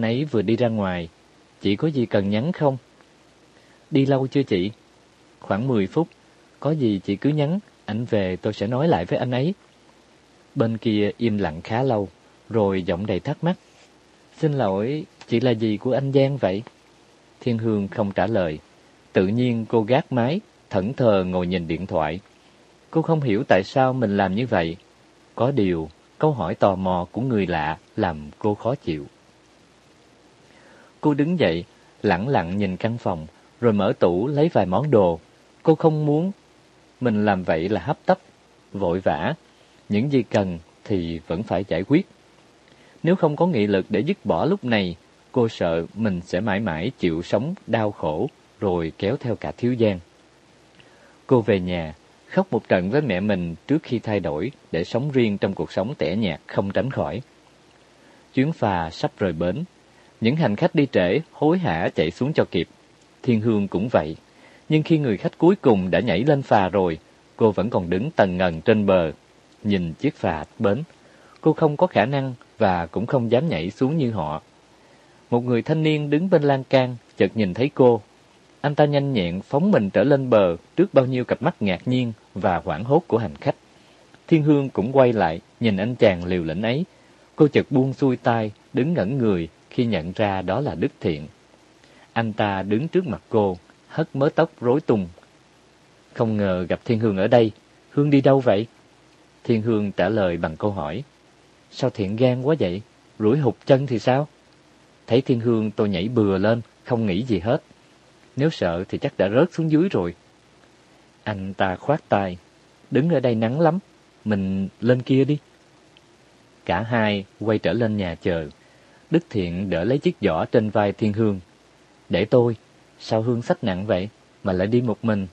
Anh ấy vừa đi ra ngoài. Chị có gì cần nhắn không? Đi lâu chưa chị? Khoảng 10 phút. Có gì chị cứ nhắn, anh về tôi sẽ nói lại với anh ấy. Bên kia im lặng khá lâu, rồi giọng đầy thắc mắc. Xin lỗi, chị là gì của anh Giang vậy? Thiên Hương không trả lời. Tự nhiên cô gác máy, thẫn thờ ngồi nhìn điện thoại. Cô không hiểu tại sao mình làm như vậy. Có điều, câu hỏi tò mò của người lạ làm cô khó chịu. Cô đứng dậy, lặng lặng nhìn căn phòng, rồi mở tủ lấy vài món đồ. Cô không muốn mình làm vậy là hấp tấp, vội vã. Những gì cần thì vẫn phải giải quyết. Nếu không có nghị lực để dứt bỏ lúc này, cô sợ mình sẽ mãi mãi chịu sống đau khổ, rồi kéo theo cả thiếu gian. Cô về nhà, khóc một trận với mẹ mình trước khi thay đổi để sống riêng trong cuộc sống tẻ nhạt không tránh khỏi. Chuyến phà sắp rời bến. Những hành khách đi trễ hối hả chạy xuống cho kịp. Thiên Hương cũng vậy. Nhưng khi người khách cuối cùng đã nhảy lên phà rồi, cô vẫn còn đứng tần ngần trên bờ, nhìn chiếc phà bến. Cô không có khả năng và cũng không dám nhảy xuống như họ. Một người thanh niên đứng bên lan can, chợt nhìn thấy cô. Anh ta nhanh nhẹn phóng mình trở lên bờ trước bao nhiêu cặp mắt ngạc nhiên và hoảng hốt của hành khách. Thiên Hương cũng quay lại, nhìn anh chàng liều lĩnh ấy. Cô chợt buông xuôi tay, đứng ngẩn người khi nhận ra đó là Đức Thiện. Anh ta đứng trước mặt cô, hất mớ tóc rối tung. Không ngờ gặp Thiên Hương ở đây, Hương đi đâu vậy? Thiên Hương trả lời bằng câu hỏi. Sao thiện gan quá vậy? Rủi hụt chân thì sao? Thấy Thiên Hương tôi nhảy bừa lên, không nghĩ gì hết. Nếu sợ thì chắc đã rớt xuống dưới rồi. Anh ta khoát tay. Đứng ở đây nắng lắm, mình lên kia đi. Cả hai quay trở lên nhà chờ. Đức Thiện đỡ lấy chiếc giỏ trên vai Thiên Hương. Để tôi, sao Hương sách nặng vậy, mà lại đi một mình?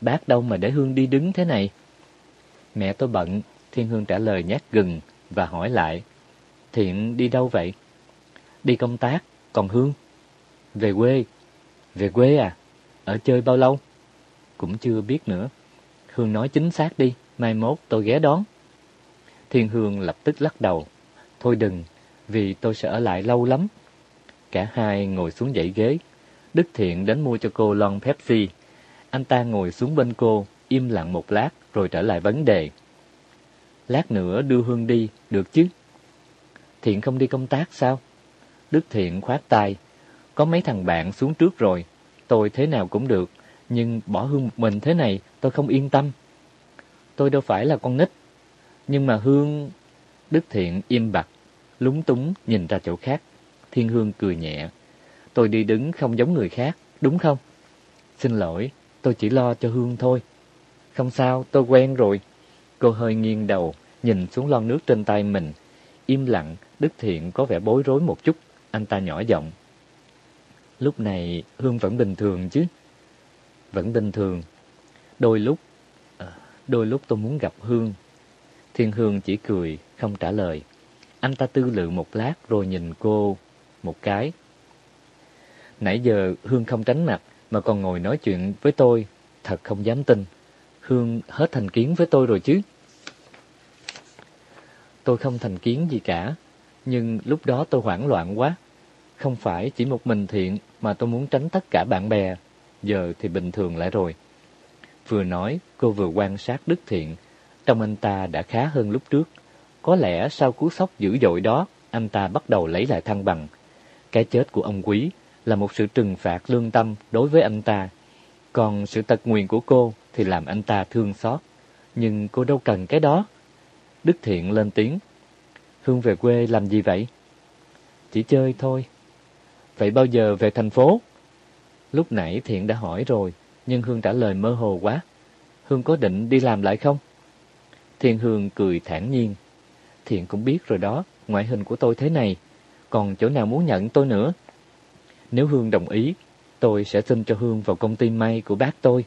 Bác đâu mà để Hương đi đứng thế này? Mẹ tôi bận, Thiên Hương trả lời nhát gừng và hỏi lại. Thiện đi đâu vậy? Đi công tác, còn Hương? Về quê. Về quê à? Ở chơi bao lâu? Cũng chưa biết nữa. Hương nói chính xác đi, mai mốt tôi ghé đón. Thiên Hương lập tức lắc đầu. Thôi đừng, vì tôi sẽ ở lại lâu lắm. Cả hai ngồi xuống dãy ghế. Đức Thiện đến mua cho cô lon Pepsi. Anh ta ngồi xuống bên cô, im lặng một lát rồi trở lại vấn đề. Lát nữa đưa Hương đi, được chứ? Thiện không đi công tác sao? Đức Thiện khoát tay. Có mấy thằng bạn xuống trước rồi, tôi thế nào cũng được, nhưng bỏ Hương một mình thế này tôi không yên tâm. Tôi đâu phải là con nít, nhưng mà Hương... Đức Thiện im bặt, lúng túng nhìn ra chỗ khác. Thiên Hương cười nhẹ. Tôi đi đứng không giống người khác, đúng không? Xin lỗi, tôi chỉ lo cho Hương thôi. Không sao, tôi quen rồi. Cô hơi nghiêng đầu, nhìn xuống lon nước trên tay mình. Im lặng, Đức Thiện có vẻ bối rối một chút. Anh ta nhỏ giọng. Lúc này Hương vẫn bình thường chứ? Vẫn bình thường. Đôi lúc, ờ, đôi lúc tôi muốn gặp Hương. Thiên Hương chỉ cười, không trả lời. Anh ta tư lự một lát rồi nhìn cô một cái. Nãy giờ Hương không tránh mặt mà còn ngồi nói chuyện với tôi, thật không dám tin. Hương hết thành kiến với tôi rồi chứ? Tôi không thành kiến gì cả, nhưng lúc đó tôi hoảng loạn quá. Không phải chỉ một mình thiện mà tôi muốn tránh tất cả bạn bè, giờ thì bình thường lại rồi. Vừa nói, cô vừa quan sát Đức Thiện, trong anh ta đã khá hơn lúc trước. Có lẽ sau cú sốc dữ dội đó, anh ta bắt đầu lấy lại thăng bằng. Cái chết của ông Quý là một sự trừng phạt lương tâm đối với anh ta. Còn sự tật nguyền của cô thì làm anh ta thương xót. Nhưng cô đâu cần cái đó. Đức Thiện lên tiếng. Hương về quê làm gì vậy? Chỉ chơi thôi. Vậy bao giờ về thành phố? Lúc nãy Thiện đã hỏi rồi, nhưng Hương trả lời mơ hồ quá. Hương có định đi làm lại không? Thiên Hương cười thản nhiên. Thiện cũng biết rồi đó, ngoại hình của tôi thế này, còn chỗ nào muốn nhận tôi nữa? Nếu Hương đồng ý, tôi sẽ xin cho Hương vào công ty may của bác tôi.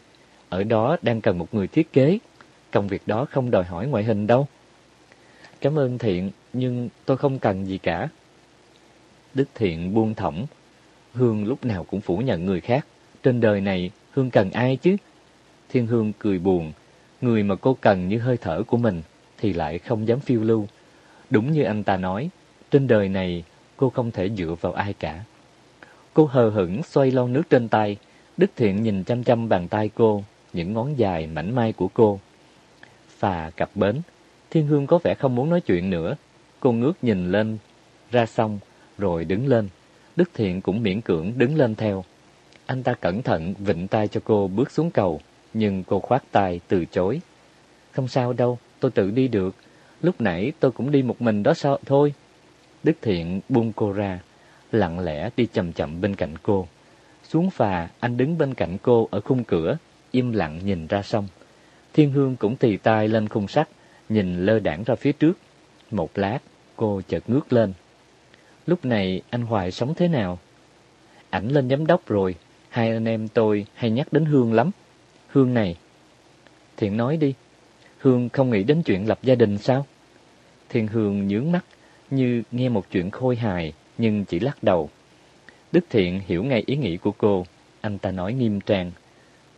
Ở đó đang cần một người thiết kế. Công việc đó không đòi hỏi ngoại hình đâu. Cảm ơn Thiện, nhưng tôi không cần gì cả. Đức Thiện buông thõng. Hương lúc nào cũng phủ nhận người khác. Trên đời này, Hương cần ai chứ? Thiên Hương cười buồn. Người mà cô cần như hơi thở của mình, thì lại không dám phiêu lưu. Đúng như anh ta nói, trên đời này, cô không thể dựa vào ai cả. Cô hờ hững xoay lon nước trên tay, Đức Thiện nhìn chăm chăm bàn tay cô, những ngón dài mảnh mai của cô. Phà cặp bến, Thiên Hương có vẻ không muốn nói chuyện nữa. Cô ngước nhìn lên, ra xong, rồi đứng lên. Đức Thiện cũng miễn cưỡng đứng lên theo. Anh ta cẩn thận vịnh tay cho cô bước xuống cầu, nhưng cô khoát tay từ chối. Không sao đâu, tôi tự đi được. Lúc nãy tôi cũng đi một mình đó sao thôi. Đức Thiện buông cô ra, lặng lẽ đi chậm chậm bên cạnh cô. Xuống phà, anh đứng bên cạnh cô ở khung cửa, im lặng nhìn ra sông. Thiên Hương cũng tì tay lên khung sắt, nhìn lơ đảng ra phía trước. Một lát, cô chợt ngước lên. Lúc này anh Hoài sống thế nào? Ảnh lên giám đốc rồi, hai anh em tôi hay nhắc đến Hương lắm. Hương này. Thiện nói đi, Hương không nghĩ đến chuyện lập gia đình sao? Thiên Hương nhướng mắt, như nghe một chuyện khôi hài, nhưng chỉ lắc đầu. Đức Thiện hiểu ngay ý nghĩ của cô, anh ta nói nghiêm trang.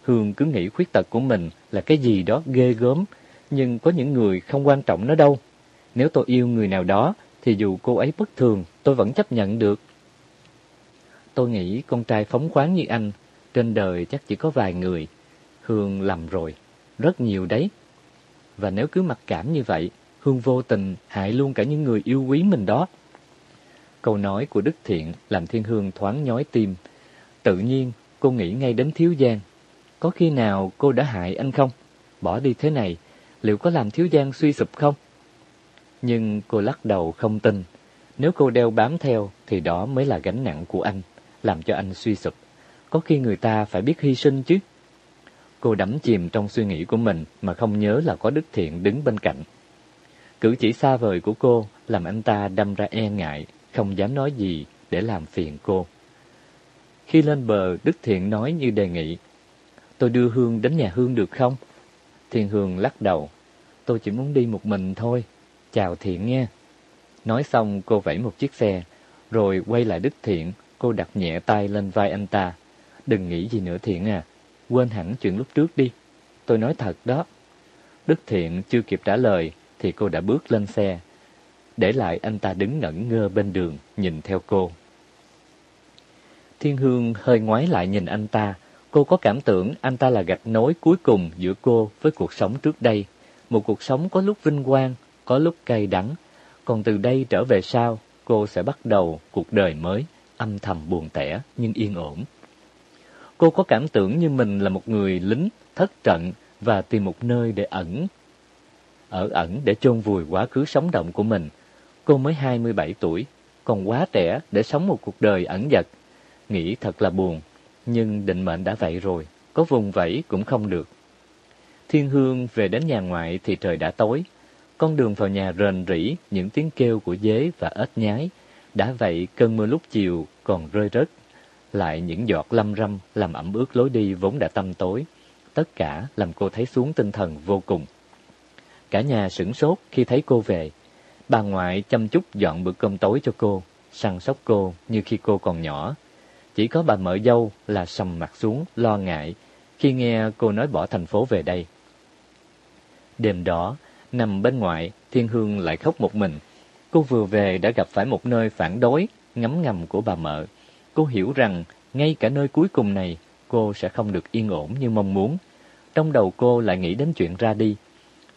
Hương cứ nghĩ khuyết tật của mình là cái gì đó ghê gớm, nhưng có những người không quan trọng nó đâu. Nếu tôi yêu người nào đó, thì dù cô ấy bất thường, tôi vẫn chấp nhận được. Tôi nghĩ con trai phóng khoáng như anh, trên đời chắc chỉ có vài người. Hương lầm rồi, rất nhiều đấy. Và nếu cứ mặc cảm như vậy, Hương vô tình hại luôn cả những người yêu quý mình đó. Câu nói của Đức Thiện làm Thiên Hương thoáng nhói tim. Tự nhiên, cô nghĩ ngay đến Thiếu Giang. Có khi nào cô đã hại anh không? Bỏ đi thế này, liệu có làm Thiếu Giang suy sụp không? Nhưng cô lắc đầu không tin. Nếu cô đeo bám theo, thì đó mới là gánh nặng của anh, làm cho anh suy sụp. Có khi người ta phải biết hy sinh chứ. Cô đắm chìm trong suy nghĩ của mình mà không nhớ là có Đức Thiện đứng bên cạnh. Cử chỉ xa vời của cô làm anh ta đâm ra e ngại, không dám nói gì để làm phiền cô. Khi lên bờ, Đức Thiện nói như đề nghị, tôi đưa Hương đến nhà Hương được không? Thiên Hương lắc đầu, tôi chỉ muốn đi một mình thôi, chào Thiện nghe. Nói xong cô vẫy một chiếc xe, rồi quay lại Đức Thiện, cô đặt nhẹ tay lên vai anh ta. Đừng nghĩ gì nữa Thiện à, quên hẳn chuyện lúc trước đi, tôi nói thật đó. Đức Thiện chưa kịp trả lời, thì cô đã bước lên xe, để lại anh ta đứng ngẩn ngơ bên đường, nhìn theo cô. Thiên Hương hơi ngoái lại nhìn anh ta, cô có cảm tưởng anh ta là gạch nối cuối cùng giữa cô với cuộc sống trước đây. Một cuộc sống có lúc vinh quang, có lúc cay đắng, còn từ đây trở về sau, cô sẽ bắt đầu cuộc đời mới, âm thầm buồn tẻ nhưng yên ổn. Cô có cảm tưởng như mình là một người lính thất trận và tìm một nơi để ẩn ở ẩn để chôn vùi quá khứ sống động của mình. Cô mới 27 tuổi, còn quá trẻ để sống một cuộc đời ẩn dật. Nghĩ thật là buồn, nhưng định mệnh đã vậy rồi, có vùng vẫy cũng không được. Thiên Hương về đến nhà ngoại thì trời đã tối. Con đường vào nhà rền rỉ những tiếng kêu của dế và ếch nhái. Đã vậy cơn mưa lúc chiều còn rơi rớt. Lại những giọt lâm râm làm ẩm ướt lối đi vốn đã tăm tối. Tất cả làm cô thấy xuống tinh thần vô cùng. Cả nhà sửng sốt khi thấy cô về. Bà ngoại chăm chút dọn bữa cơm tối cho cô, săn sóc cô như khi cô còn nhỏ. Chỉ có bà mợ dâu là sầm mặt xuống, lo ngại, khi nghe cô nói bỏ thành phố về đây. Đêm đó, nằm bên ngoại, Thiên Hương lại khóc một mình. Cô vừa về đã gặp phải một nơi phản đối, ngấm ngầm của bà mợ. Cô hiểu rằng, ngay cả nơi cuối cùng này, cô sẽ không được yên ổn như mong muốn. Trong đầu cô lại nghĩ đến chuyện ra đi,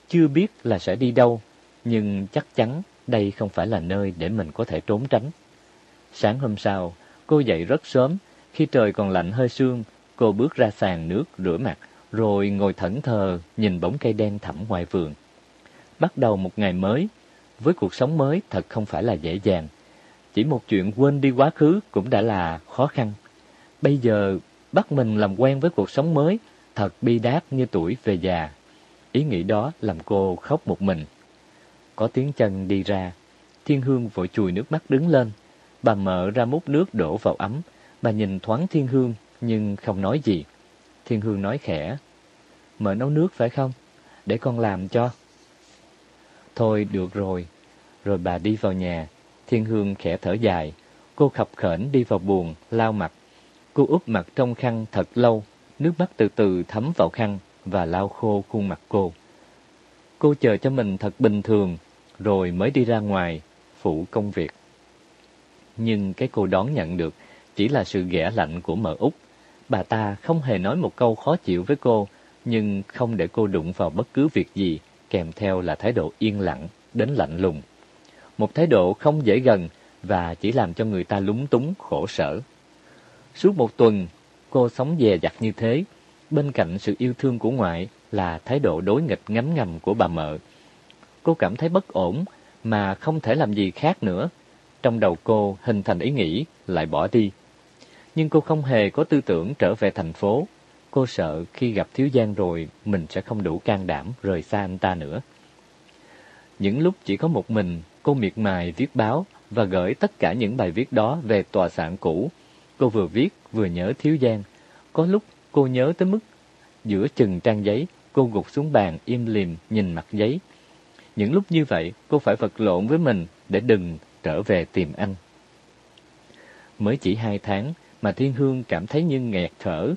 chưa biết là sẽ đi đâu, nhưng chắc chắn đây không phải là nơi để mình có thể trốn tránh. Sáng hôm sau, cô dậy rất sớm, khi trời còn lạnh hơi sương, cô bước ra sàn nước rửa mặt, rồi ngồi thẫn thờ nhìn bóng cây đen thẳm ngoài vườn. Bắt đầu một ngày mới, với cuộc sống mới thật không phải là dễ dàng. Chỉ một chuyện quên đi quá khứ cũng đã là khó khăn. Bây giờ bắt mình làm quen với cuộc sống mới, thật bi đát như tuổi về già. Ý nghĩ đó làm cô khóc một mình. Có tiếng chân đi ra, Thiên Hương vội chùi nước mắt đứng lên. Bà mở ra múc nước đổ vào ấm, bà nhìn thoáng Thiên Hương nhưng không nói gì. Thiên Hương nói khẽ, mở nấu nước phải không? Để con làm cho. Thôi được rồi. Rồi bà đi vào nhà, Thiên Hương khẽ thở dài. Cô khập khểnh đi vào buồng, lau mặt. Cô úp mặt trong khăn thật lâu, nước mắt từ từ thấm vào khăn và lau khô khuôn mặt cô. Cô chờ cho mình thật bình thường, rồi mới đi ra ngoài, phụ công việc. Nhưng cái cô đón nhận được chỉ là sự ghẻ lạnh của mợ út. Bà ta không hề nói một câu khó chịu với cô, nhưng không để cô đụng vào bất cứ việc gì, kèm theo là thái độ yên lặng, đến lạnh lùng. Một thái độ không dễ gần và chỉ làm cho người ta lúng túng, khổ sở. Suốt một tuần, cô sống dè dặt như thế, bên cạnh sự yêu thương của ngoại là thái độ đối nghịch ngấm ngầm của bà mợ. Cô cảm thấy bất ổn mà không thể làm gì khác nữa. Trong đầu cô hình thành ý nghĩ lại bỏ đi. Nhưng cô không hề có tư tưởng trở về thành phố. Cô sợ khi gặp Thiếu Giang rồi mình sẽ không đủ can đảm rời xa anh ta nữa. Những lúc chỉ có một mình, cô miệt mài viết báo và gửi tất cả những bài viết đó về tòa sản cũ. Cô vừa viết vừa nhớ Thiếu Giang. Có lúc cô nhớ tới mức giữa chừng trang giấy, cô gục xuống bàn im lìm nhìn mặt giấy. Những lúc như vậy, cô phải vật lộn với mình để đừng trở về tìm anh. Mới chỉ hai tháng mà Thiên Hương cảm thấy như nghẹt thở.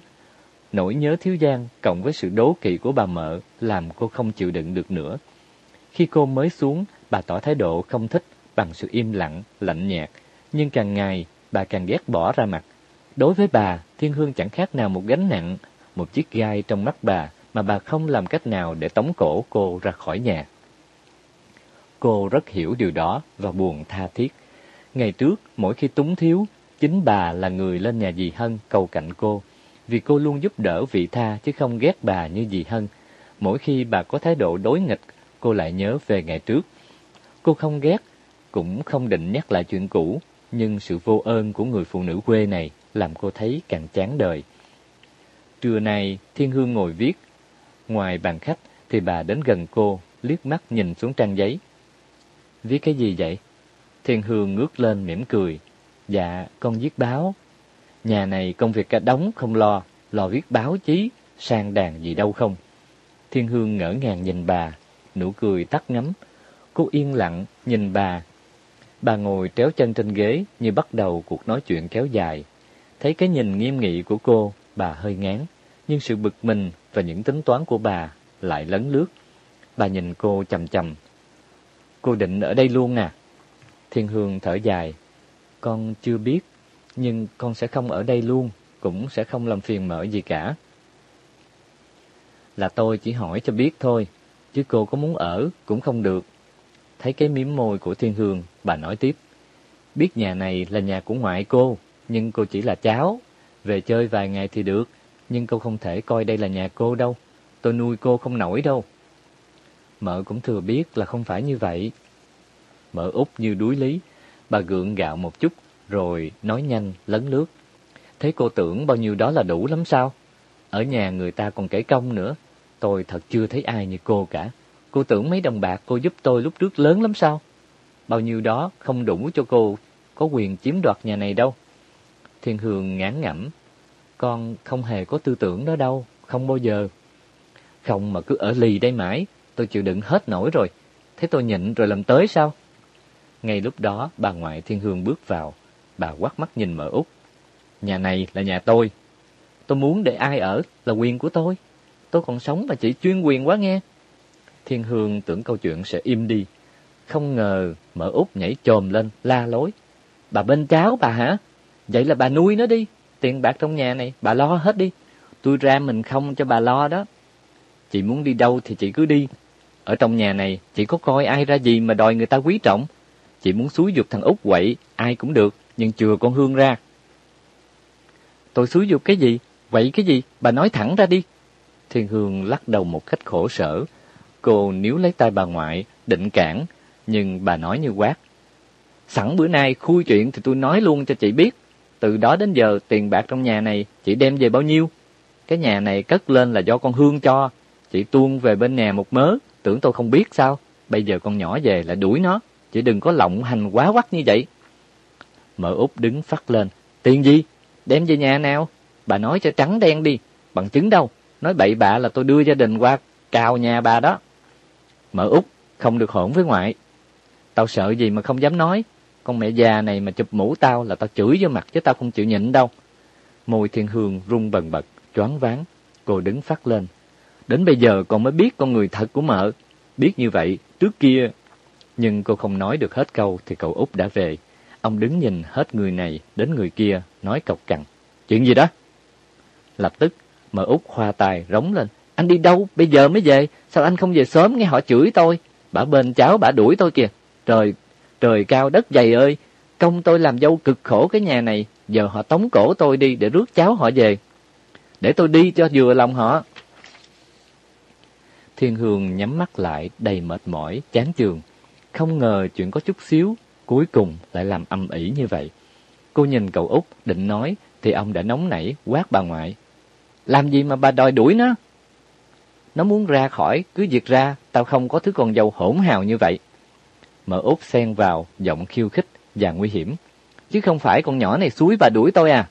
Nỗi nhớ thiếu giang cộng với sự đố kỵ của bà mợ làm cô không chịu đựng được nữa. Khi cô mới xuống, bà tỏ thái độ không thích bằng sự im lặng, lạnh nhạt. Nhưng càng ngày, bà càng ghét bỏ ra mặt. Đối với bà, Thiên Hương chẳng khác nào một gánh nặng, một chiếc gai trong mắt bà mà bà không làm cách nào để tống cổ cô ra khỏi nhà. Cô rất hiểu điều đó và buồn tha thiết. Ngày trước, mỗi khi túng thiếu, chính bà là người lên nhà dì Hân cầu cạnh cô, vì cô luôn giúp đỡ vị tha chứ không ghét bà như dì Hân. Mỗi khi bà có thái độ đối nghịch, cô lại nhớ về ngày trước. Cô không ghét, cũng không định nhắc lại chuyện cũ, nhưng sự vô ơn của người phụ nữ quê này làm cô thấy càng chán đời. Trưa nay, Thiên Hương ngồi viết. Ngoài bàn khách thì bà đến gần cô, liếc mắt nhìn xuống trang giấy. Viết cái gì vậy? Thiên Hương ngước lên mỉm cười. Dạ, con viết báo. Nhà này công việc cả đóng không lo, lo viết báo chí, sang đàn gì đâu không. Thiên Hương ngỡ ngàng nhìn bà, nụ cười tắt ngấm. Cô yên lặng nhìn bà. Bà ngồi tréo chân trên ghế như bắt đầu cuộc nói chuyện kéo dài. Thấy cái nhìn nghiêm nghị của cô, bà hơi ngán, nhưng sự bực mình và những tính toán của bà lại lấn lướt. Bà nhìn cô chầm chầm. Cô định ở đây luôn à? Thiên Hương thở dài. Con chưa biết, nhưng con sẽ không ở đây luôn, cũng sẽ không làm phiền mở gì cả. Là tôi chỉ hỏi cho biết thôi, chứ cô có muốn ở cũng không được. Thấy cái miếm môi của Thiên Hương, bà nói tiếp. Biết nhà này là nhà của ngoại cô, nhưng cô chỉ là cháu. Về chơi vài ngày thì được, nhưng cô không thể coi đây là nhà cô đâu. Tôi nuôi cô không nổi đâu. Mợ cũng thừa biết là không phải như vậy. Mợ út như đuối lý, bà gượng gạo một chút, rồi nói nhanh, lấn lướt. Thế cô tưởng bao nhiêu đó là đủ lắm sao? Ở nhà người ta còn kể công nữa. Tôi thật chưa thấy ai như cô cả. Cô tưởng mấy đồng bạc cô giúp tôi lúc trước lớn lắm sao? Bao nhiêu đó không đủ cho cô có quyền chiếm đoạt nhà này đâu. Thiên Hương ngán ngẩm. Con không hề có tư tưởng đó đâu, không bao giờ. Không mà cứ ở lì đây mãi, tôi chịu đựng hết nổi rồi. Thế tôi nhịn rồi làm tới sao? Ngay lúc đó, bà ngoại Thiên Hương bước vào. Bà quát mắt nhìn mở út. Nhà này là nhà tôi. Tôi muốn để ai ở là quyền của tôi. Tôi còn sống mà chỉ chuyên quyền quá nghe. Thiên Hương tưởng câu chuyện sẽ im đi. Không ngờ mở út nhảy chồm lên, la lối. Bà bên cháu bà hả? Vậy là bà nuôi nó đi. Tiền bạc trong nhà này, bà lo hết đi. Tôi ra mình không cho bà lo đó. Chị muốn đi đâu thì chị cứ đi. Ở trong nhà này, chị có coi ai ra gì mà đòi người ta quý trọng. Chị muốn xúi dục thằng út quậy, ai cũng được, nhưng chừa con Hương ra. Tôi xúi dục cái gì? Quậy cái gì? Bà nói thẳng ra đi. Thiên Hương lắc đầu một cách khổ sở. Cô níu lấy tay bà ngoại, định cản, nhưng bà nói như quát. Sẵn bữa nay khui chuyện thì tôi nói luôn cho chị biết. Từ đó đến giờ tiền bạc trong nhà này chị đem về bao nhiêu? Cái nhà này cất lên là do con Hương cho. Chị tuôn về bên nhà một mớ, tưởng tôi không biết sao. Bây giờ con nhỏ về lại đuổi nó. Chị đừng có lộng hành quá quắc như vậy. Mở út đứng phát lên. Tiền gì? Đem về nhà nào? Bà nói cho trắng đen đi. Bằng chứng đâu? Nói bậy bạ là tôi đưa gia đình qua cào nhà bà đó. Mở út, không được hỗn với ngoại. Tao sợ gì mà không dám nói. Con mẹ già này mà chụp mũ tao là tao chửi vô mặt chứ tao không chịu nhịn đâu. Môi thiên hương rung bần bật, choáng váng. Cô đứng phát lên. Đến bây giờ con mới biết con người thật của mợ. Biết như vậy, trước kia... Nhưng cô không nói được hết câu thì cậu út đã về. Ông đứng nhìn hết người này đến người kia, nói cọc cằn. Chuyện gì đó? Lập tức, mợ út khoa tài rống lên. Anh đi đâu? Bây giờ mới về. Sao anh không về sớm nghe họ chửi tôi? Bà bên cháu bà đuổi tôi kìa. Trời, trời cao đất dày ơi. Công tôi làm dâu cực khổ cái nhà này. Giờ họ tống cổ tôi đi để rước cháu họ về. Để tôi đi cho vừa lòng họ. Thiên Hương nhắm mắt lại đầy mệt mỏi, chán chường. Không ngờ chuyện có chút xíu, cuối cùng lại làm âm ỉ như vậy. Cô nhìn cậu út định nói, thì ông đã nóng nảy quát bà ngoại. Làm gì mà bà đòi đuổi nó? Nó muốn ra khỏi, cứ việc ra, tao không có thứ con dâu hỗn hào như vậy. Mở út xen vào, giọng khiêu khích và nguy hiểm. Chứ không phải con nhỏ này suối bà đuổi tôi à.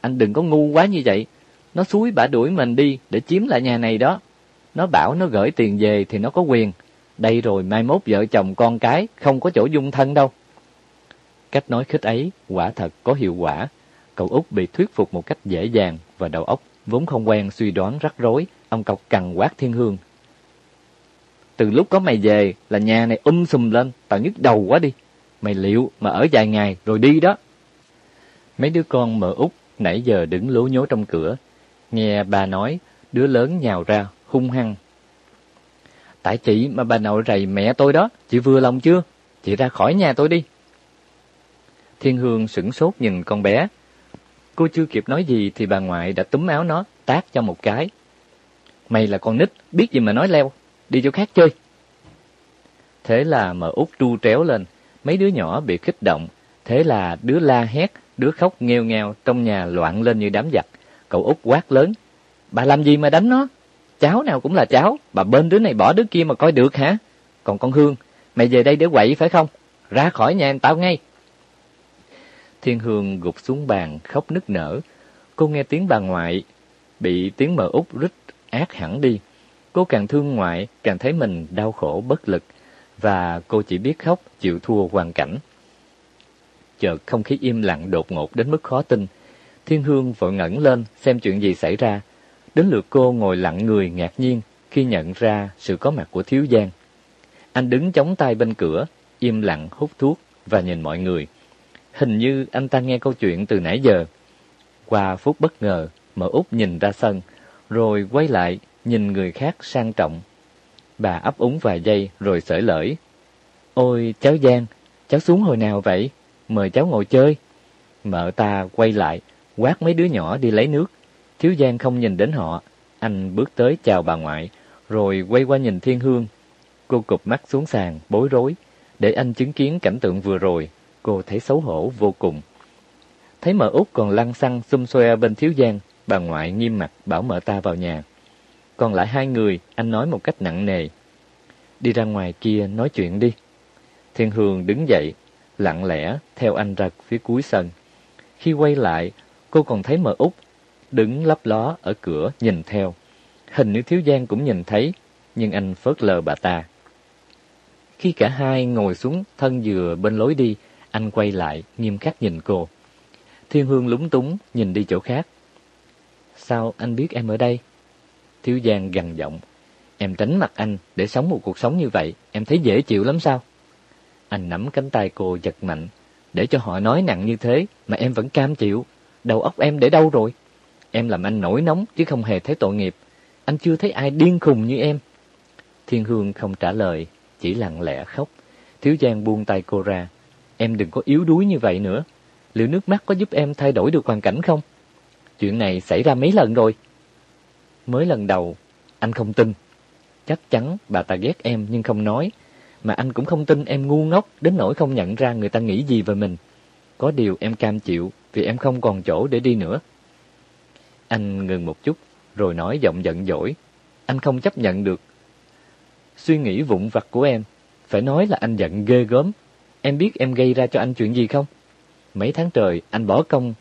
Anh đừng có ngu quá như vậy. Nó suối bà đuổi mình đi để chiếm lại nhà này đó. Nó bảo nó gửi tiền về thì nó có quyền. Đây rồi mai mốt vợ chồng con cái không có chỗ dung thân đâu. Cách nói khích ấy quả thật có hiệu quả. Cậu út bị thuyết phục một cách dễ dàng và đầu óc vốn không quen suy đoán rắc rối, ông cọc cằn quát thiên hương. Từ lúc có mày về là nhà này um sùm lên, tao nhức đầu quá đi. Mày liệu mà ở vài ngày rồi đi đó. Mấy đứa con mở út nãy giờ đứng lố nhố trong cửa. Nghe bà nói, đứa lớn nhào ra, hung hăng. Tại chị mà bà nội rầy mẹ tôi đó, chị vừa lòng chưa? Chị ra khỏi nhà tôi đi. Thiên Hương sửng sốt nhìn con bé. Cô chưa kịp nói gì thì bà ngoại đã túm áo nó, tát cho một cái. Mày là con nít, biết gì mà nói leo, đi chỗ khác chơi. Thế là mở út tru tréo lên, mấy đứa nhỏ bị kích động. Thế là đứa la hét, đứa khóc nghêu nghèo trong nhà loạn lên như đám giặc. Cậu út quát lớn. Bà làm gì mà đánh nó? Cháu nào cũng là cháu, bà bên đứa này bỏ đứa kia mà coi được hả? Còn con Hương, mày về đây để quậy phải không? Ra khỏi nhà em tao ngay. Thiên Hương gục xuống bàn khóc nức nở. Cô nghe tiếng bà ngoại, bị tiếng mờ út rít ác hẳn đi. Cô càng thương ngoại, càng thấy mình đau khổ bất lực, và cô chỉ biết khóc, chịu thua hoàn cảnh. Chợt không khí im lặng đột ngột đến mức khó tin. Thiên Hương vội ngẩng lên xem chuyện gì xảy ra. Đến lượt cô ngồi lặng người ngạc nhiên khi nhận ra sự có mặt của Thiếu Giang. Anh đứng chống tay bên cửa, im lặng hút thuốc và nhìn mọi người. Hình như anh ta nghe câu chuyện từ nãy giờ. Qua phút bất ngờ, mở út nhìn ra sân, rồi quay lại nhìn người khác sang trọng. Bà ấp úng vài giây rồi sởi lởi. Ôi cháu Giang, cháu xuống hồi nào vậy? Mời cháu ngồi chơi. Mợ ta quay lại, quát mấy đứa nhỏ đi lấy nước. Thiếu Giang không nhìn đến họ. Anh bước tới chào bà ngoại, rồi quay qua nhìn Thiên Hương. Cô cụp mắt xuống sàn, bối rối. Để anh chứng kiến cảnh tượng vừa rồi, cô thấy xấu hổ vô cùng. Thấy mợ út còn lăn xăng xung xoe bên Thiếu Giang, bà ngoại nghiêm mặt bảo mợ ta vào nhà. Còn lại hai người, anh nói một cách nặng nề. Đi ra ngoài kia nói chuyện đi. Thiên Hương đứng dậy, lặng lẽ theo anh ra phía cuối sân. Khi quay lại, cô còn thấy mợ út đứng lấp ló ở cửa nhìn theo. Hình như Thiếu Giang cũng nhìn thấy, nhưng anh phớt lờ bà ta. Khi cả hai ngồi xuống thân dừa bên lối đi, anh quay lại, nghiêm khắc nhìn cô. Thiên Hương lúng túng, nhìn đi chỗ khác. Sao anh biết em ở đây? Thiếu Giang gằn giọng. Em tránh mặt anh để sống một cuộc sống như vậy, em thấy dễ chịu lắm sao? Anh nắm cánh tay cô giật mạnh. Để cho họ nói nặng như thế mà em vẫn cam chịu. Đầu óc em để đâu rồi? Em làm anh nổi nóng chứ không hề thấy tội nghiệp. Anh chưa thấy ai điên khùng như em. Thiên Hương không trả lời, chỉ lặng lẽ khóc. Thiếu Giang buông tay cô ra. Em đừng có yếu đuối như vậy nữa. Liệu nước mắt có giúp em thay đổi được hoàn cảnh không? Chuyện này xảy ra mấy lần rồi. Mới lần đầu, anh không tin. Chắc chắn bà ta ghét em nhưng không nói. Mà anh cũng không tin em ngu ngốc đến nỗi không nhận ra người ta nghĩ gì về mình. Có điều em cam chịu vì em không còn chỗ để đi nữa. Anh ngừng một chút rồi nói giọng giận dỗi. Anh không chấp nhận được. Suy nghĩ vụng vặt của em. Phải nói là anh giận ghê gớm. Em biết em gây ra cho anh chuyện gì không? Mấy tháng trời anh bỏ công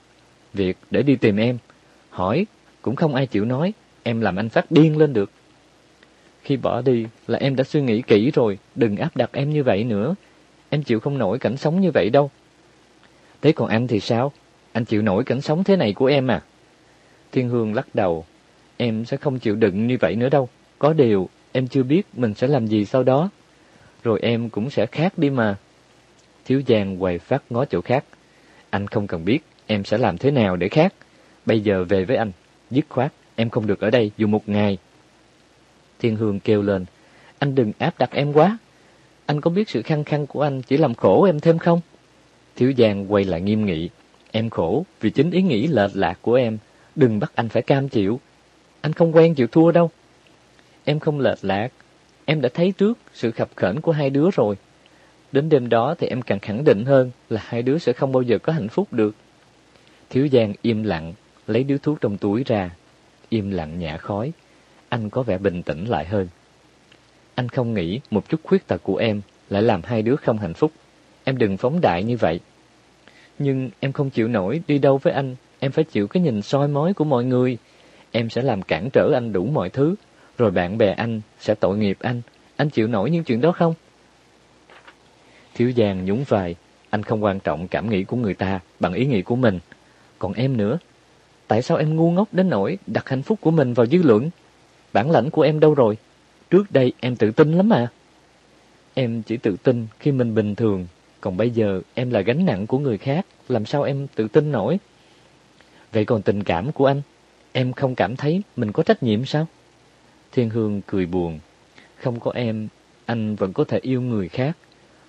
việc để đi tìm em. Hỏi cũng không ai chịu nói. Em làm anh phát điên lên được. Khi bỏ đi là em đã suy nghĩ kỹ rồi. Đừng áp đặt em như vậy nữa. Em chịu không nổi cảnh sống như vậy đâu. Thế còn anh thì sao? Anh chịu nổi cảnh sống thế này của em à? Thiên Hương lắc đầu. Em sẽ không chịu đựng như vậy nữa đâu. Có điều, em chưa biết mình sẽ làm gì sau đó. Rồi em cũng sẽ khác đi mà. Thiếu Giang quầy phát ngó chỗ khác. Anh không cần biết em sẽ làm thế nào để khác. Bây giờ về với anh, dứt khoát, em không được ở đây dù một ngày. Thiên Hương kêu lên, anh đừng áp đặt em quá. Anh có biết sự khăng khăng của anh chỉ làm khổ em thêm không? Thiếu Giang quay lại nghiêm nghị, em khổ vì chính ý nghĩ lệch lạc của em, đừng bắt anh phải cam chịu. Anh không quen chịu thua đâu. Em không lệch lạc, em đã thấy trước sự khập khẩn của hai đứa rồi. Đến đêm đó thì em càng khẳng định hơn là hai đứa sẽ không bao giờ có hạnh phúc được. Thiếu Giang im lặng, lấy điếu thuốc trong túi ra, im lặng nhả khói. Anh có vẻ bình tĩnh lại hơn. Anh không nghĩ một chút khuyết tật của em lại làm hai đứa không hạnh phúc. Em đừng phóng đại như vậy. Nhưng em không chịu nổi đi đâu với anh, em phải chịu cái nhìn soi mói của mọi người. Em sẽ làm cản trở anh đủ mọi thứ, rồi bạn bè anh sẽ tội nghiệp anh. Anh chịu nổi những chuyện đó không? Thiếu Giang nhún vai, anh không quan trọng cảm nghĩ của người ta bằng ý nghĩ của mình. Còn em nữa, tại sao em ngu ngốc đến nỗi đặt hạnh phúc của mình vào dư luận? Bản lãnh của em đâu rồi? Trước đây em tự tin lắm mà. Em chỉ tự tin khi mình bình thường, còn bây giờ em là gánh nặng của người khác, làm sao em tự tin nổi? Vậy còn tình cảm của anh, em không cảm thấy mình có trách nhiệm sao? Thiên Hương cười buồn. Không có em, anh vẫn có thể yêu người khác.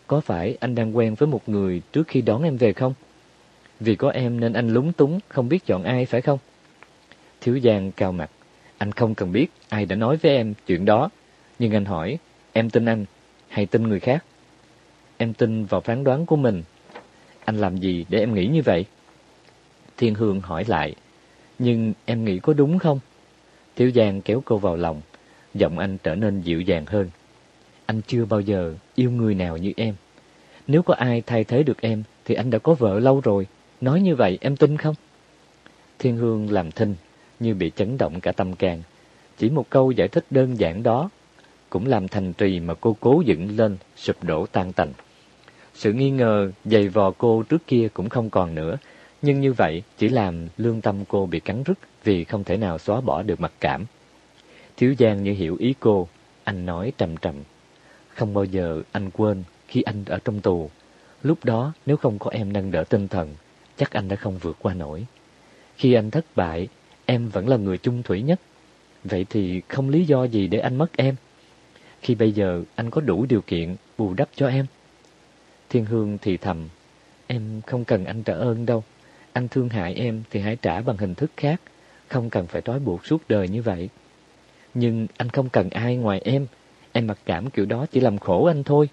Có phải anh đang quen với một người trước khi đón em về không? Vì có em nên anh lúng túng, không biết chọn ai phải không? Thiếu Giang cao mặt. Anh không cần biết ai đã nói với em chuyện đó. Nhưng anh hỏi, em tin anh hay tin người khác? Em tin vào phán đoán của mình. Anh làm gì để em nghĩ như vậy? Thiên Hương hỏi lại, nhưng em nghĩ có đúng không? Thiếu Giang kéo cô vào lòng, giọng anh trở nên dịu dàng hơn. Anh chưa bao giờ yêu người nào như em. Nếu có ai thay thế được em, thì anh đã có vợ lâu rồi. Nói như vậy em tin không? Thiên Hương làm thinh, như bị chấn động cả tâm can. Chỉ một câu giải thích đơn giản đó cũng làm thành trì mà cô cố dựng lên sụp đổ tan tành. Sự nghi ngờ dày vò cô trước kia cũng không còn nữa, nhưng như vậy chỉ làm lương tâm cô bị cắn rứt vì không thể nào xóa bỏ được mặc cảm. Thiếu Giang như hiểu ý cô, anh nói trầm trầm. Không bao giờ anh quên khi anh ở trong tù. Lúc đó nếu không có em nâng đỡ tinh thần, chắc anh đã không vượt qua nổi. Khi anh thất bại, em vẫn là người chung thủy nhất. Vậy thì không lý do gì để anh mất em. Khi bây giờ anh có đủ điều kiện bù đắp cho em. Thiên Hương thì thầm, em không cần anh trả ơn đâu. Anh thương hại em thì hãy trả bằng hình thức khác, không cần phải trói buộc suốt đời như vậy. Nhưng anh không cần ai ngoài em, em mặc cảm kiểu đó chỉ làm khổ anh thôi.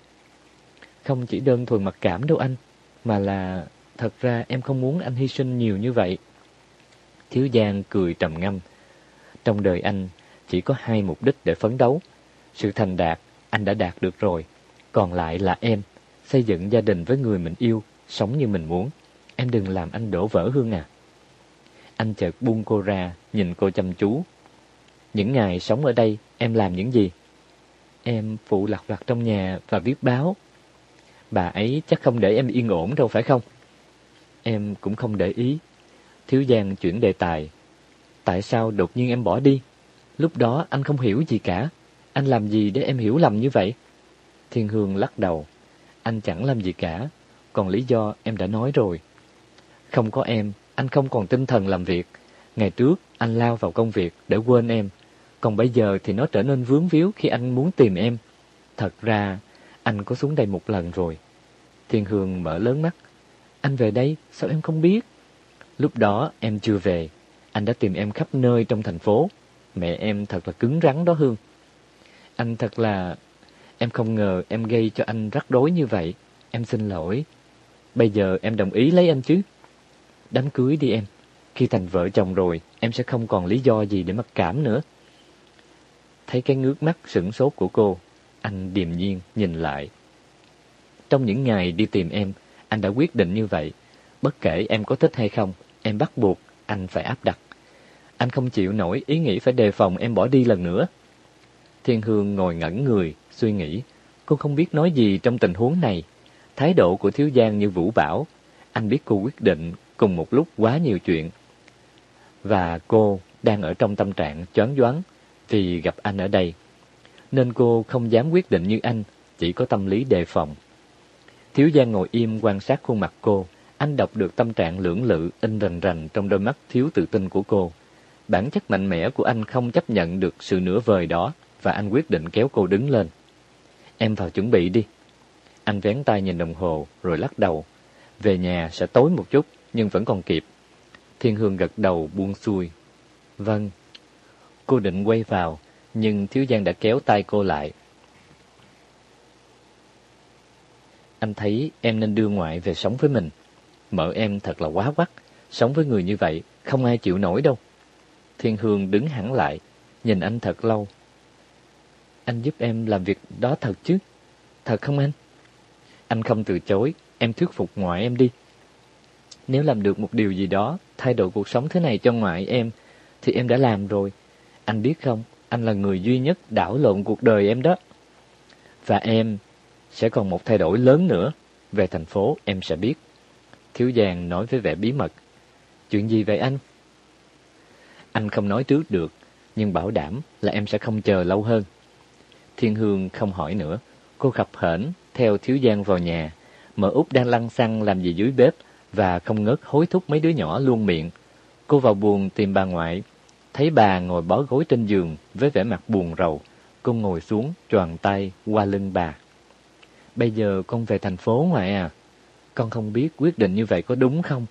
Không chỉ đơn thuần mặc cảm đâu anh, mà là thật ra em không muốn anh hy sinh nhiều như vậy. Thiếu Giang cười trầm ngâm. Trong đời anh chỉ có hai mục đích để phấn đấu. Sự thành đạt, anh đã đạt được rồi. Còn lại là em, xây dựng gia đình với người mình yêu, sống như mình muốn. Em đừng làm anh đổ vỡ Hương à. Anh chợt buông cô ra, nhìn cô chăm chú. Những ngày sống ở đây, em làm những gì? Em phụ lặt vặt trong nhà và viết báo. Bà ấy chắc không để em yên ổn đâu phải không? Em cũng không để ý. Thiếu Giang chuyển đề tài. Tại sao đột nhiên em bỏ đi? Lúc đó anh không hiểu gì cả. Anh làm gì để em hiểu lầm như vậy? Thiên Hương lắc đầu. Anh chẳng làm gì cả. Còn lý do em đã nói rồi. Không có em, anh không còn tinh thần làm việc. Ngày trước, anh lao vào công việc để quên em. Còn bây giờ thì nó trở nên vướng víu khi anh muốn tìm em. Thật ra, anh có xuống đây một lần rồi. Thiên Hương mở lớn mắt. Anh về đây, sao em không biết? Lúc đó em chưa về. Anh đã tìm em khắp nơi trong thành phố. Mẹ em thật là cứng rắn đó Hương. Anh thật là... Em không ngờ em gây cho anh rắc rối như vậy. Em xin lỗi. Bây giờ em đồng ý lấy anh chứ? Đám cưới đi em. Khi thành vợ chồng rồi, em sẽ không còn lý do gì để mặc cảm nữa. Thấy cái ngước mắt sửng sốt của cô, anh điềm nhiên nhìn lại. Trong những ngày đi tìm em, anh đã quyết định như vậy. Bất kể em có thích hay không, em bắt buộc anh phải áp đặt. Anh không chịu nổi ý nghĩ phải đề phòng em bỏ đi lần nữa. Thiên Hương ngồi ngẩn người, suy nghĩ. Cô không biết nói gì trong tình huống này. Thái độ của Thiếu Giang như vũ bảo. Anh biết cô quyết định cùng một lúc quá nhiều chuyện. Và cô đang ở trong tâm trạng choáng váng vì gặp anh ở đây. Nên cô không dám quyết định như anh, chỉ có tâm lý đề phòng. Thiếu Giang ngồi im quan sát khuôn mặt cô. Anh đọc được tâm trạng lưỡng lự, in rành rành trong đôi mắt thiếu tự tin của cô. Bản chất mạnh mẽ của anh không chấp nhận được sự nửa vời đó, và anh quyết định kéo cô đứng lên. Em vào chuẩn bị đi. Anh vén tay nhìn đồng hồ, rồi lắc đầu. Về nhà sẽ tối một chút, nhưng vẫn còn kịp. Thiên Hương gật đầu, buông xuôi. Vâng. Cô định quay vào, nhưng Thiếu Giang đã kéo tay cô lại. Anh thấy em nên đưa ngoại về sống với mình. Mợ em thật là quá quắc, sống với người như vậy, không ai chịu nổi đâu. Thiên Hương đứng hẳn lại, nhìn anh thật lâu. Anh giúp em làm việc đó thật chứ? Thật không anh? Anh không từ chối, em thuyết phục ngoại em đi. Nếu làm được một điều gì đó, thay đổi cuộc sống thế này cho ngoại em, thì em đã làm rồi. Anh biết không, anh là người duy nhất đảo lộn cuộc đời em đó. Và em sẽ còn một thay đổi lớn nữa. Về thành phố em sẽ biết. Thiếu Giang nói với vẻ bí mật. Chuyện gì vậy anh? Anh không nói trước được, nhưng bảo đảm là em sẽ không chờ lâu hơn. Thiên Hương không hỏi nữa. Cô khập hển theo Thiếu Giang vào nhà. Mợ út đang lăn xăng làm gì dưới bếp và không ngớt hối thúc mấy đứa nhỏ luôn miệng. Cô vào buồn tìm bà ngoại. Thấy bà ngồi bó gối trên giường với vẻ mặt buồn rầu. Cô ngồi xuống, tròn tay qua lưng bà. Bây giờ con về thành phố ngoại à? Con không biết quyết định như vậy có đúng không?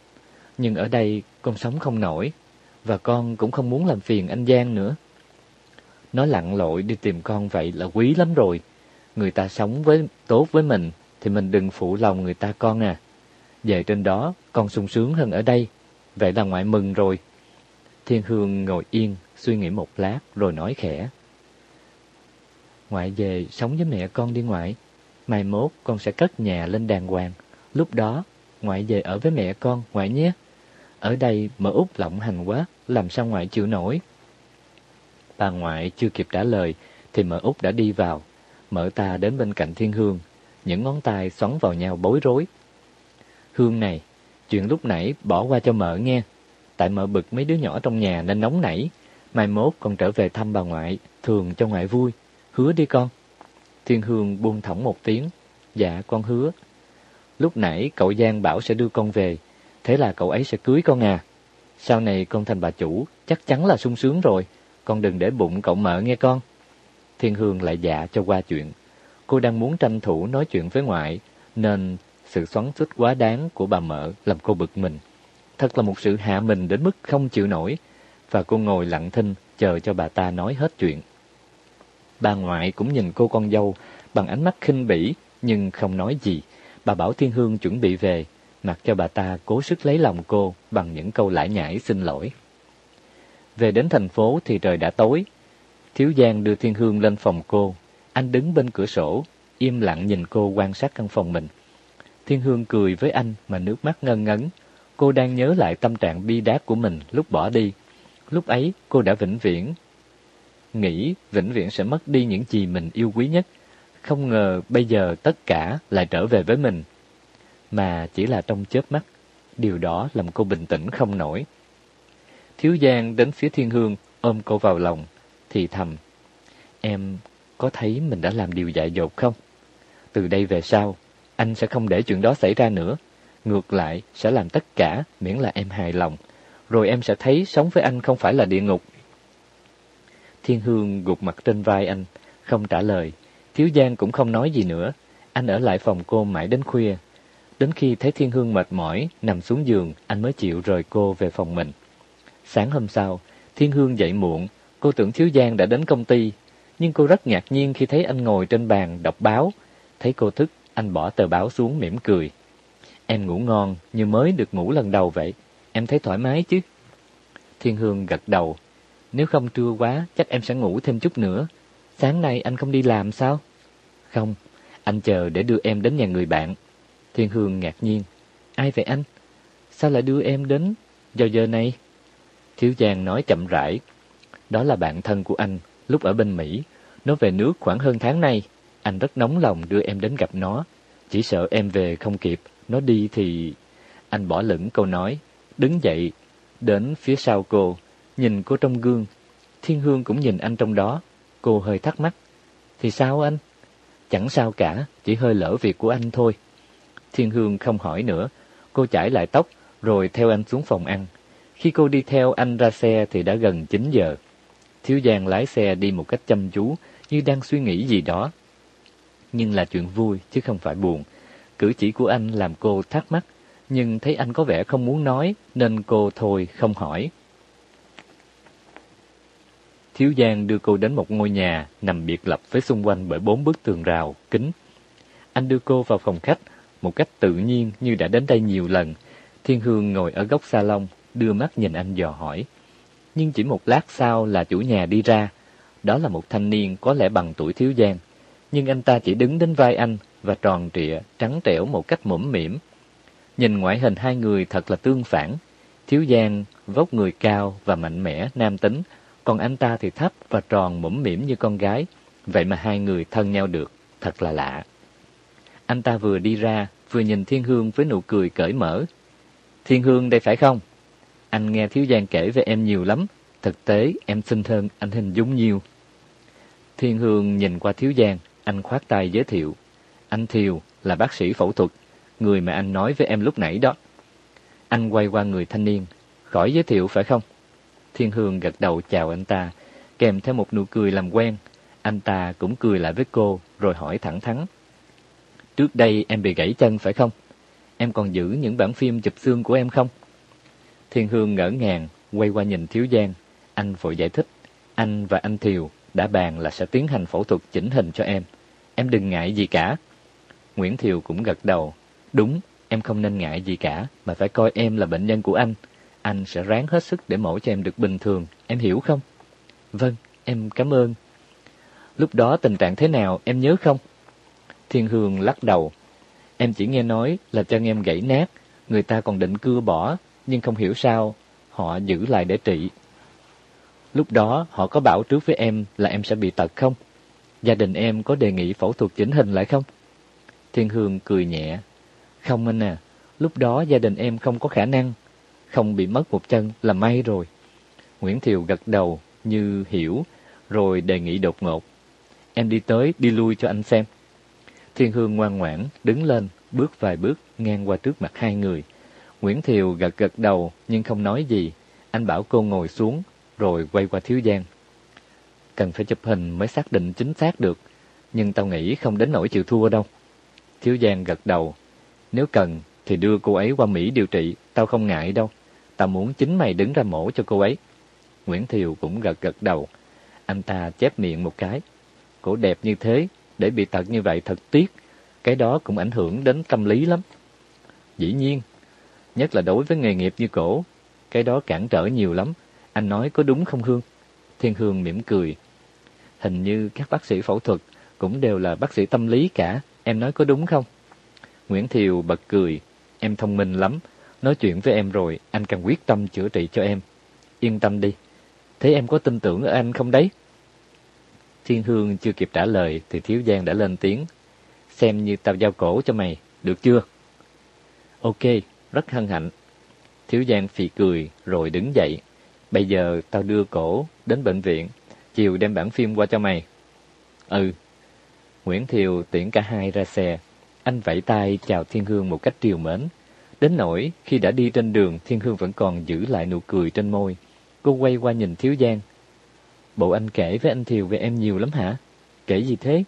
Nhưng ở đây con sống không nổi, và con cũng không muốn làm phiền anh Giang nữa. Nó lặn lội đi tìm con vậy là quý lắm rồi. Người ta sống với tốt với mình, thì mình đừng phụ lòng người ta con à. Về trên đó, con sung sướng hơn ở đây. Vậy là ngoại mừng rồi. Thiên Hương ngồi yên, suy nghĩ một lát rồi nói khẽ. Ngoại về sống với mẹ con đi ngoại. Mai mốt con sẽ cất nhà lên đàng hoàng. Lúc đó, ngoại về ở với mẹ con, ngoại nhé. Ở đây mở út lộng hành quá, làm sao ngoại chịu nổi. Bà ngoại chưa kịp trả lời, thì mở út đã đi vào. Mở ta đến bên cạnh thiên hương, những ngón tay xoắn vào nhau bối rối. Hương này, chuyện lúc nãy bỏ qua cho mợ nghe. Tại mợ bực mấy đứa nhỏ trong nhà nên nóng nảy. Mai mốt con trở về thăm bà ngoại, thường cho ngoại vui. Hứa đi con. Thiên Hương buông thõng một tiếng. Dạ, con hứa. Lúc nãy cậu Giang bảo sẽ đưa con về. Thế là cậu ấy sẽ cưới con à. Sau này con thành bà chủ, chắc chắn là sung sướng rồi. Con đừng để bụng cậu mợ nghe con. Thiên Hương lại dạ cho qua chuyện. Cô đang muốn tranh thủ nói chuyện với ngoại, nên sự xoắn xuýt quá đáng của bà mợ làm cô bực mình. Thật là một sự hạ mình đến mức không chịu nổi, và cô ngồi lặng thinh chờ cho bà ta nói hết chuyện. Bà ngoại cũng nhìn cô con dâu bằng ánh mắt khinh bỉ nhưng không nói gì. Bà bảo Thiên Hương chuẩn bị về, mặc cho bà ta cố sức lấy lòng cô bằng những câu lải nhải xin lỗi. Về đến thành phố thì trời đã tối. Thiếu Giang đưa Thiên Hương lên phòng cô. Anh đứng bên cửa sổ, im lặng nhìn cô quan sát căn phòng mình. Thiên Hương cười với anh mà nước mắt ngân ngấn. Cô đang nhớ lại tâm trạng bi đát của mình lúc bỏ đi. Lúc ấy cô đã vĩnh viễn nghĩ vĩnh viễn sẽ mất đi những gì mình yêu quý nhất. Không ngờ bây giờ tất cả lại trở về với mình. Mà chỉ là trong chớp mắt, điều đó làm cô bình tĩnh không nổi. Thiếu Giang đến phía Thiên Hương, ôm cô vào lòng, thì thầm. Em có thấy mình đã làm điều dại dột không? Từ đây về sau, anh sẽ không để chuyện đó xảy ra nữa. Ngược lại, sẽ làm tất cả miễn là em hài lòng. Rồi em sẽ thấy sống với anh không phải là địa ngục Thiên Hương gục mặt trên vai anh, không trả lời. Thiếu Giang cũng không nói gì nữa. Anh ở lại phòng cô mãi đến khuya. Đến khi thấy Thiên Hương mệt mỏi, nằm xuống giường, anh mới chịu rời cô về phòng mình. Sáng hôm sau, Thiên Hương dậy muộn, cô tưởng Thiếu Giang đã đến công ty. Nhưng cô rất ngạc nhiên khi thấy anh ngồi trên bàn đọc báo. Thấy cô thức, anh bỏ tờ báo xuống mỉm cười. Em ngủ ngon, như mới được ngủ lần đầu vậy. Em thấy thoải mái chứ? Thiên Hương gật đầu, nếu không trưa quá, chắc em sẽ ngủ thêm chút nữa. Sáng nay anh không đi làm sao? Không, anh chờ để đưa em đến nhà người bạn. Thiên Hương ngạc nhiên. Ai vậy anh? Sao lại đưa em đến vào giờ này? Thiếu Giang nói chậm rãi. Đó là bạn thân của anh, lúc ở bên Mỹ. Nó về nước khoảng hơn tháng nay. Anh rất nóng lòng đưa em đến gặp nó. Chỉ sợ em về không kịp, nó đi thì... Anh bỏ lửng câu nói, đứng dậy, đến phía sau cô, Nhìn cô trong gương, Thiên Hương cũng nhìn anh trong đó. Cô hơi thắc mắc. Thì sao anh? Chẳng sao cả, chỉ hơi lỡ việc của anh thôi. Thiên Hương không hỏi nữa. Cô chải lại tóc, rồi theo anh xuống phòng ăn. Khi cô đi theo anh ra xe thì đã gần 9 giờ. Thiếu Giang lái xe đi một cách chăm chú, như đang suy nghĩ gì đó. Nhưng là chuyện vui, chứ không phải buồn. Cử chỉ của anh làm cô thắc mắc, nhưng thấy anh có vẻ không muốn nói, nên cô thôi không hỏi. Thiếu Giang đưa cô đến một ngôi nhà nằm biệt lập với xung quanh bởi bốn bức tường rào, kính. Anh đưa cô vào phòng khách, một cách tự nhiên như đã đến đây nhiều lần. Thiên Hương ngồi ở góc salon, đưa mắt nhìn anh dò hỏi. Nhưng chỉ một lát sau là chủ nhà đi ra. Đó là một thanh niên có lẽ bằng tuổi Thiếu Giang. Nhưng anh ta chỉ đứng đến vai anh và tròn trịa, trắng trẻo một cách mũm mỉm. Nhìn ngoại hình hai người thật là tương phản. Thiếu Giang vóc người cao và mạnh mẽ, nam tính, còn anh ta thì thấp và tròn mũm mỉm như con gái. Vậy mà hai người thân nhau được, thật là lạ. Anh ta vừa đi ra, vừa nhìn Thiên Hương với nụ cười cởi mở. Thiên Hương đây phải không? Anh nghe Thiếu Giang kể về em nhiều lắm, thực tế em xinh hơn anh hình dung nhiều. Thiên Hương nhìn qua Thiếu Giang, anh khoát tay giới thiệu. Anh Thiều là bác sĩ phẫu thuật, người mà anh nói với em lúc nãy đó. Anh quay qua người thanh niên, khỏi giới thiệu phải không? Thiên Hương gật đầu chào anh ta, kèm theo một nụ cười làm quen. Anh ta cũng cười lại với cô, rồi hỏi thẳng thắn. Trước đây em bị gãy chân phải không? Em còn giữ những bản phim chụp xương của em không? Thiên Hương ngỡ ngàng, quay qua nhìn Thiếu Giang. Anh vội giải thích. Anh và anh Thiều đã bàn là sẽ tiến hành phẫu thuật chỉnh hình cho em. Em đừng ngại gì cả. Nguyễn Thiều cũng gật đầu. Đúng, em không nên ngại gì cả, mà phải coi em là bệnh nhân của anh. Anh sẽ ráng hết sức để mổ cho em được bình thường, em hiểu không? Vâng, em cảm ơn. Lúc đó tình trạng thế nào, em nhớ không? Thiên Hương lắc đầu. Em chỉ nghe nói là chân em gãy nát, người ta còn định cưa bỏ, nhưng không hiểu sao, họ giữ lại để trị. Lúc đó họ có bảo trước với em là em sẽ bị tật không? Gia đình em có đề nghị phẫu thuật chỉnh hình lại không? Thiên Hương cười nhẹ. Không anh à, lúc đó gia đình em không có khả năng. Không bị mất một chân là may rồi. Nguyễn Thiều gật đầu như hiểu, rồi đề nghị đột ngột. Em đi tới, đi lui cho anh xem. Thiên Hương ngoan ngoãn, đứng lên, bước vài bước ngang qua trước mặt hai người. Nguyễn Thiều gật gật đầu nhưng không nói gì. Anh bảo cô ngồi xuống, rồi quay qua Thiếu Giang. Cần phải chụp hình mới xác định chính xác được, nhưng tao nghĩ không đến nỗi chịu thua đâu. Thiếu Giang gật đầu. Nếu cần thì đưa cô ấy qua Mỹ điều trị, tao không ngại đâu. Tao muốn chính mày đứng ra mổ cho cô ấy. Nguyễn Thiều cũng gật gật đầu. Anh ta chép miệng một cái. Cổ đẹp như thế, để bị tật như vậy thật tiếc. Cái đó cũng ảnh hưởng đến tâm lý lắm. Dĩ nhiên, nhất là đối với nghề nghiệp như cổ, cái đó cản trở nhiều lắm. Anh nói có đúng không Hương? Thiên Hương mỉm cười. Hình như các bác sĩ phẫu thuật cũng đều là bác sĩ tâm lý cả. Em nói có đúng không? Nguyễn Thiều bật cười. Em thông minh lắm. Nói chuyện với em rồi, anh càng quyết tâm chữa trị cho em. Yên tâm đi. Thế em có tin tưởng ở anh không đấy? Thiên Hương chưa kịp trả lời thì Thiếu Giang đã lên tiếng. Xem như tao giao cổ cho mày, được chưa? Ok, rất hân hạnh. Thiếu Giang phì cười rồi đứng dậy. Bây giờ tao đưa cổ đến bệnh viện, chiều đem bản phim qua cho mày. Ừ. Nguyễn Thiều tiễn cả hai ra xe. Anh vẫy tay chào Thiên Hương một cách triều mến. Đến nỗi khi đã đi trên đường, Thiên Hương vẫn còn giữ lại nụ cười trên môi. Cô quay qua nhìn Thiếu Giang. Bộ anh kể với anh Thiều về em nhiều lắm hả? Kể gì thế?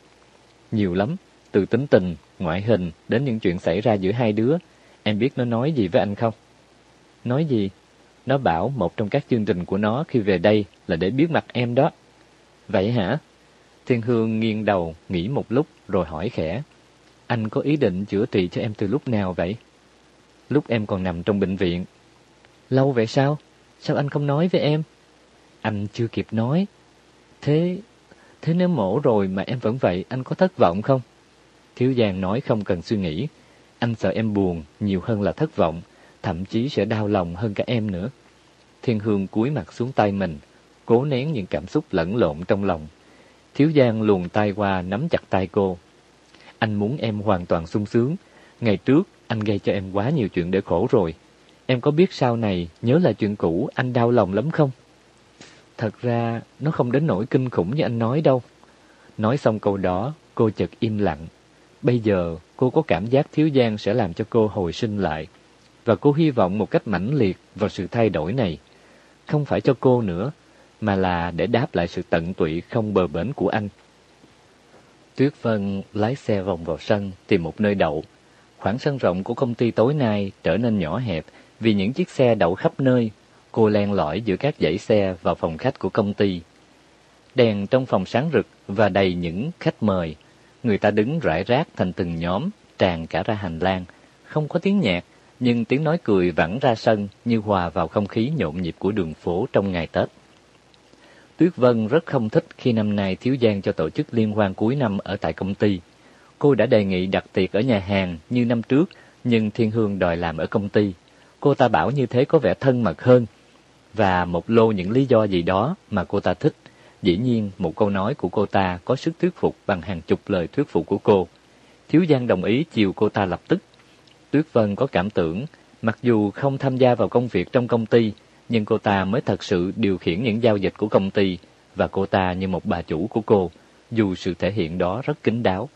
Nhiều lắm, từ tính tình, ngoại hình đến những chuyện xảy ra giữa hai đứa. Em biết nó nói gì với anh không? Nói gì? Nó bảo một trong các chương trình của nó khi về đây là để biết mặt em đó. Vậy hả? Thiên Hương nghiêng đầu, nghĩ một lúc rồi hỏi khẽ. Anh có ý định chữa trị cho em từ lúc nào vậy? Lúc em còn nằm trong bệnh viện. Lâu vậy sao? Sao anh không nói với em? Anh chưa kịp nói. Thế, thế nếu mổ rồi mà em vẫn vậy, anh có thất vọng không? Thiếu Giang nói không cần suy nghĩ. Anh sợ em buồn nhiều hơn là thất vọng, thậm chí sẽ đau lòng hơn cả em nữa. Thiên Hương cúi mặt xuống tay mình, cố nén những cảm xúc lẫn lộn trong lòng. Thiếu Giang luồn tay qua nắm chặt tay cô. Anh muốn em hoàn toàn sung sướng. Ngày trước, anh gây cho em quá nhiều chuyện để khổ rồi. Em có biết sau này nhớ lại chuyện cũ anh đau lòng lắm không? Thật ra, nó không đến nỗi kinh khủng như anh nói đâu. Nói xong câu đó, cô chợt im lặng. Bây giờ cô có cảm giác Thiếu Giang sẽ làm cho cô hồi sinh lại. Và cô hy vọng một cách mãnh liệt vào sự thay đổi này. Không phải cho cô nữa, mà là để đáp lại sự tận tụy không bờ bến của anh. Tuyết Vân lái xe vòng vào sân tìm một nơi đậu. Khoảng sân rộng của công ty tối nay trở nên nhỏ hẹp vì những chiếc xe đậu khắp nơi. Cô len lỏi giữa các dãy xe vào phòng khách của công ty. Đèn trong phòng sáng rực và đầy những khách mời. Người ta đứng rải rác thành từng nhóm, tràn cả ra hành lang. Không có tiếng nhạc, nhưng tiếng nói cười vẳng ra sân như hòa vào không khí nhộn nhịp của đường phố trong ngày Tết. Tuyết Vân rất không thích khi năm nay thiếu gian cho tổ chức liên hoan cuối năm ở tại công ty. Cô đã đề nghị đặt tiệc ở nhà hàng như năm trước, nhưng Thiên Hương đòi làm ở công ty. Cô ta bảo như thế có vẻ thân mật hơn, và một lô những lý do gì đó mà cô ta thích. Dĩ nhiên, một câu nói của cô ta có sức thuyết phục bằng hàng chục lời thuyết phục của cô. Thiếu Giang đồng ý chiều cô ta lập tức. Tuyết Vân có cảm tưởng, mặc dù không tham gia vào công việc trong công ty, nhưng cô ta mới thật sự điều khiển những giao dịch của công ty và cô ta như một bà chủ của cô, dù sự thể hiện đó rất kín đáo.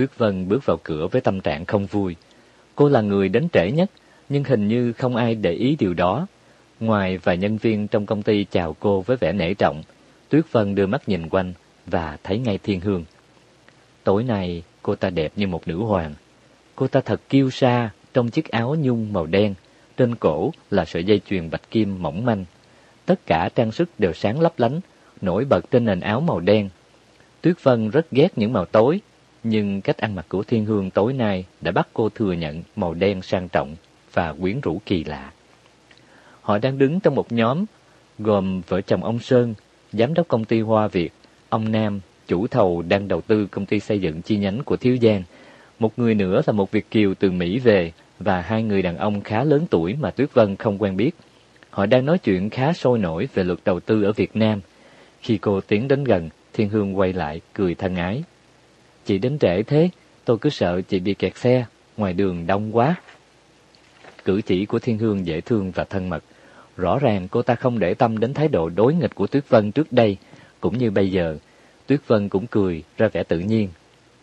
Tuyết Vân bước vào cửa với tâm trạng không vui. Cô là người đến trễ nhất, nhưng hình như không ai để ý điều đó. Ngoài vài nhân viên trong công ty chào cô với vẻ nể trọng, Tuyết Vân đưa mắt nhìn quanh và thấy ngay Thiên Hương. Tối nay, cô ta đẹp như một nữ hoàng. Cô ta thật kiêu sa trong chiếc áo nhung màu đen, trên cổ là sợi dây chuyền bạch kim mỏng manh. Tất cả trang sức đều sáng lấp lánh, nổi bật trên nền áo màu đen. Tuyết Vân rất ghét những màu tối, nhưng cách ăn mặc của Thiên Hương tối nay đã bắt cô thừa nhận màu đen sang trọng và quyến rũ kỳ lạ. Họ đang đứng trong một nhóm gồm vợ chồng ông Sơn, giám đốc công ty Hoa Việt, ông Nam, chủ thầu đang đầu tư công ty xây dựng chi nhánh của Thiếu Giang. Một người nữa là một Việt kiều từ Mỹ về và hai người đàn ông khá lớn tuổi mà Tuyết Vân không quen biết. Họ đang nói chuyện khá sôi nổi về luật đầu tư ở Việt Nam. Khi cô tiến đến gần, Thiên Hương quay lại, cười thân ái. Chị đến trễ thế, tôi cứ sợ chị bị kẹt xe, ngoài đường đông quá. Cử chỉ của Thiên Hương dễ thương và thân mật. Rõ ràng cô ta không để tâm đến thái độ đối nghịch của Tuyết Vân trước đây, cũng như bây giờ. Tuyết Vân cũng cười, ra vẻ tự nhiên.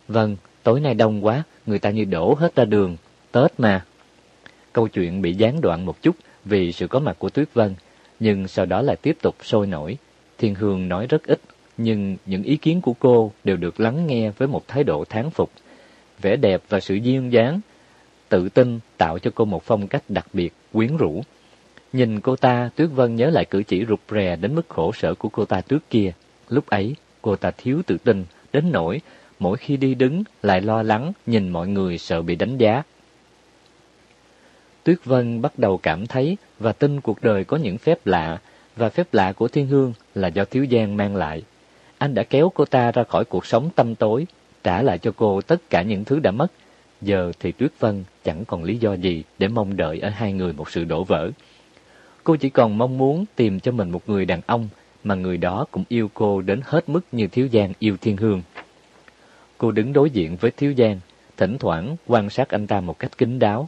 Vâng, tối nay đông quá, người ta như đổ hết ra đường, Tết mà. Câu chuyện bị gián đoạn một chút vì sự có mặt của Tuyết Vân, nhưng sau đó lại tiếp tục sôi nổi. Thiên Hương nói rất ít, nhưng những ý kiến của cô đều được lắng nghe với một thái độ thán phục. Vẻ đẹp và sự duyên dáng, tự tin tạo cho cô một phong cách đặc biệt, quyến rũ. Nhìn cô ta, Tuyết Vân nhớ lại cử chỉ rụt rè đến mức khổ sở của cô ta trước kia. Lúc ấy, cô ta thiếu tự tin, đến nỗi mỗi khi đi đứng lại lo lắng nhìn mọi người sợ bị đánh giá. Tuyết Vân bắt đầu cảm thấy và tin cuộc đời có những phép lạ, và phép lạ của Thiên Hương là do Thiếu Giang mang lại. Anh đã kéo cô ta ra khỏi cuộc sống tâm tối, trả lại cho cô tất cả những thứ đã mất. Giờ thì Tuyết Vân chẳng còn lý do gì để mong đợi ở hai người một sự đổ vỡ. Cô chỉ còn mong muốn tìm cho mình một người đàn ông mà người đó cũng yêu cô đến hết mức như Thiếu Giang yêu Thiên Hương. Cô đứng đối diện với Thiếu Giang, thỉnh thoảng quan sát anh ta một cách kín đáo.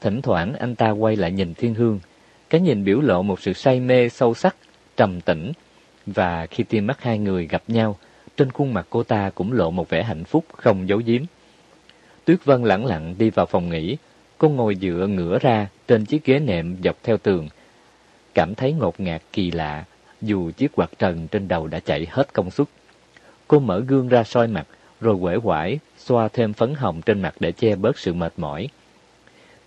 Thỉnh thoảng anh ta quay lại nhìn Thiên Hương, cái nhìn biểu lộ một sự say mê sâu sắc, trầm tĩnh. Và khi tim mắt hai người gặp nhau, trên khuôn mặt cô ta cũng lộ một vẻ hạnh phúc không giấu giếm. Tuyết Vân lẳng lặng đi vào phòng nghỉ, cô ngồi dựa ngửa ra trên chiếc ghế nệm dọc theo tường. Cảm thấy ngột ngạt kỳ lạ, dù chiếc quạt trần trên đầu đã chạy hết công suất. Cô mở gương ra soi mặt, rồi quể quải, xoa thêm phấn hồng trên mặt để che bớt sự mệt mỏi.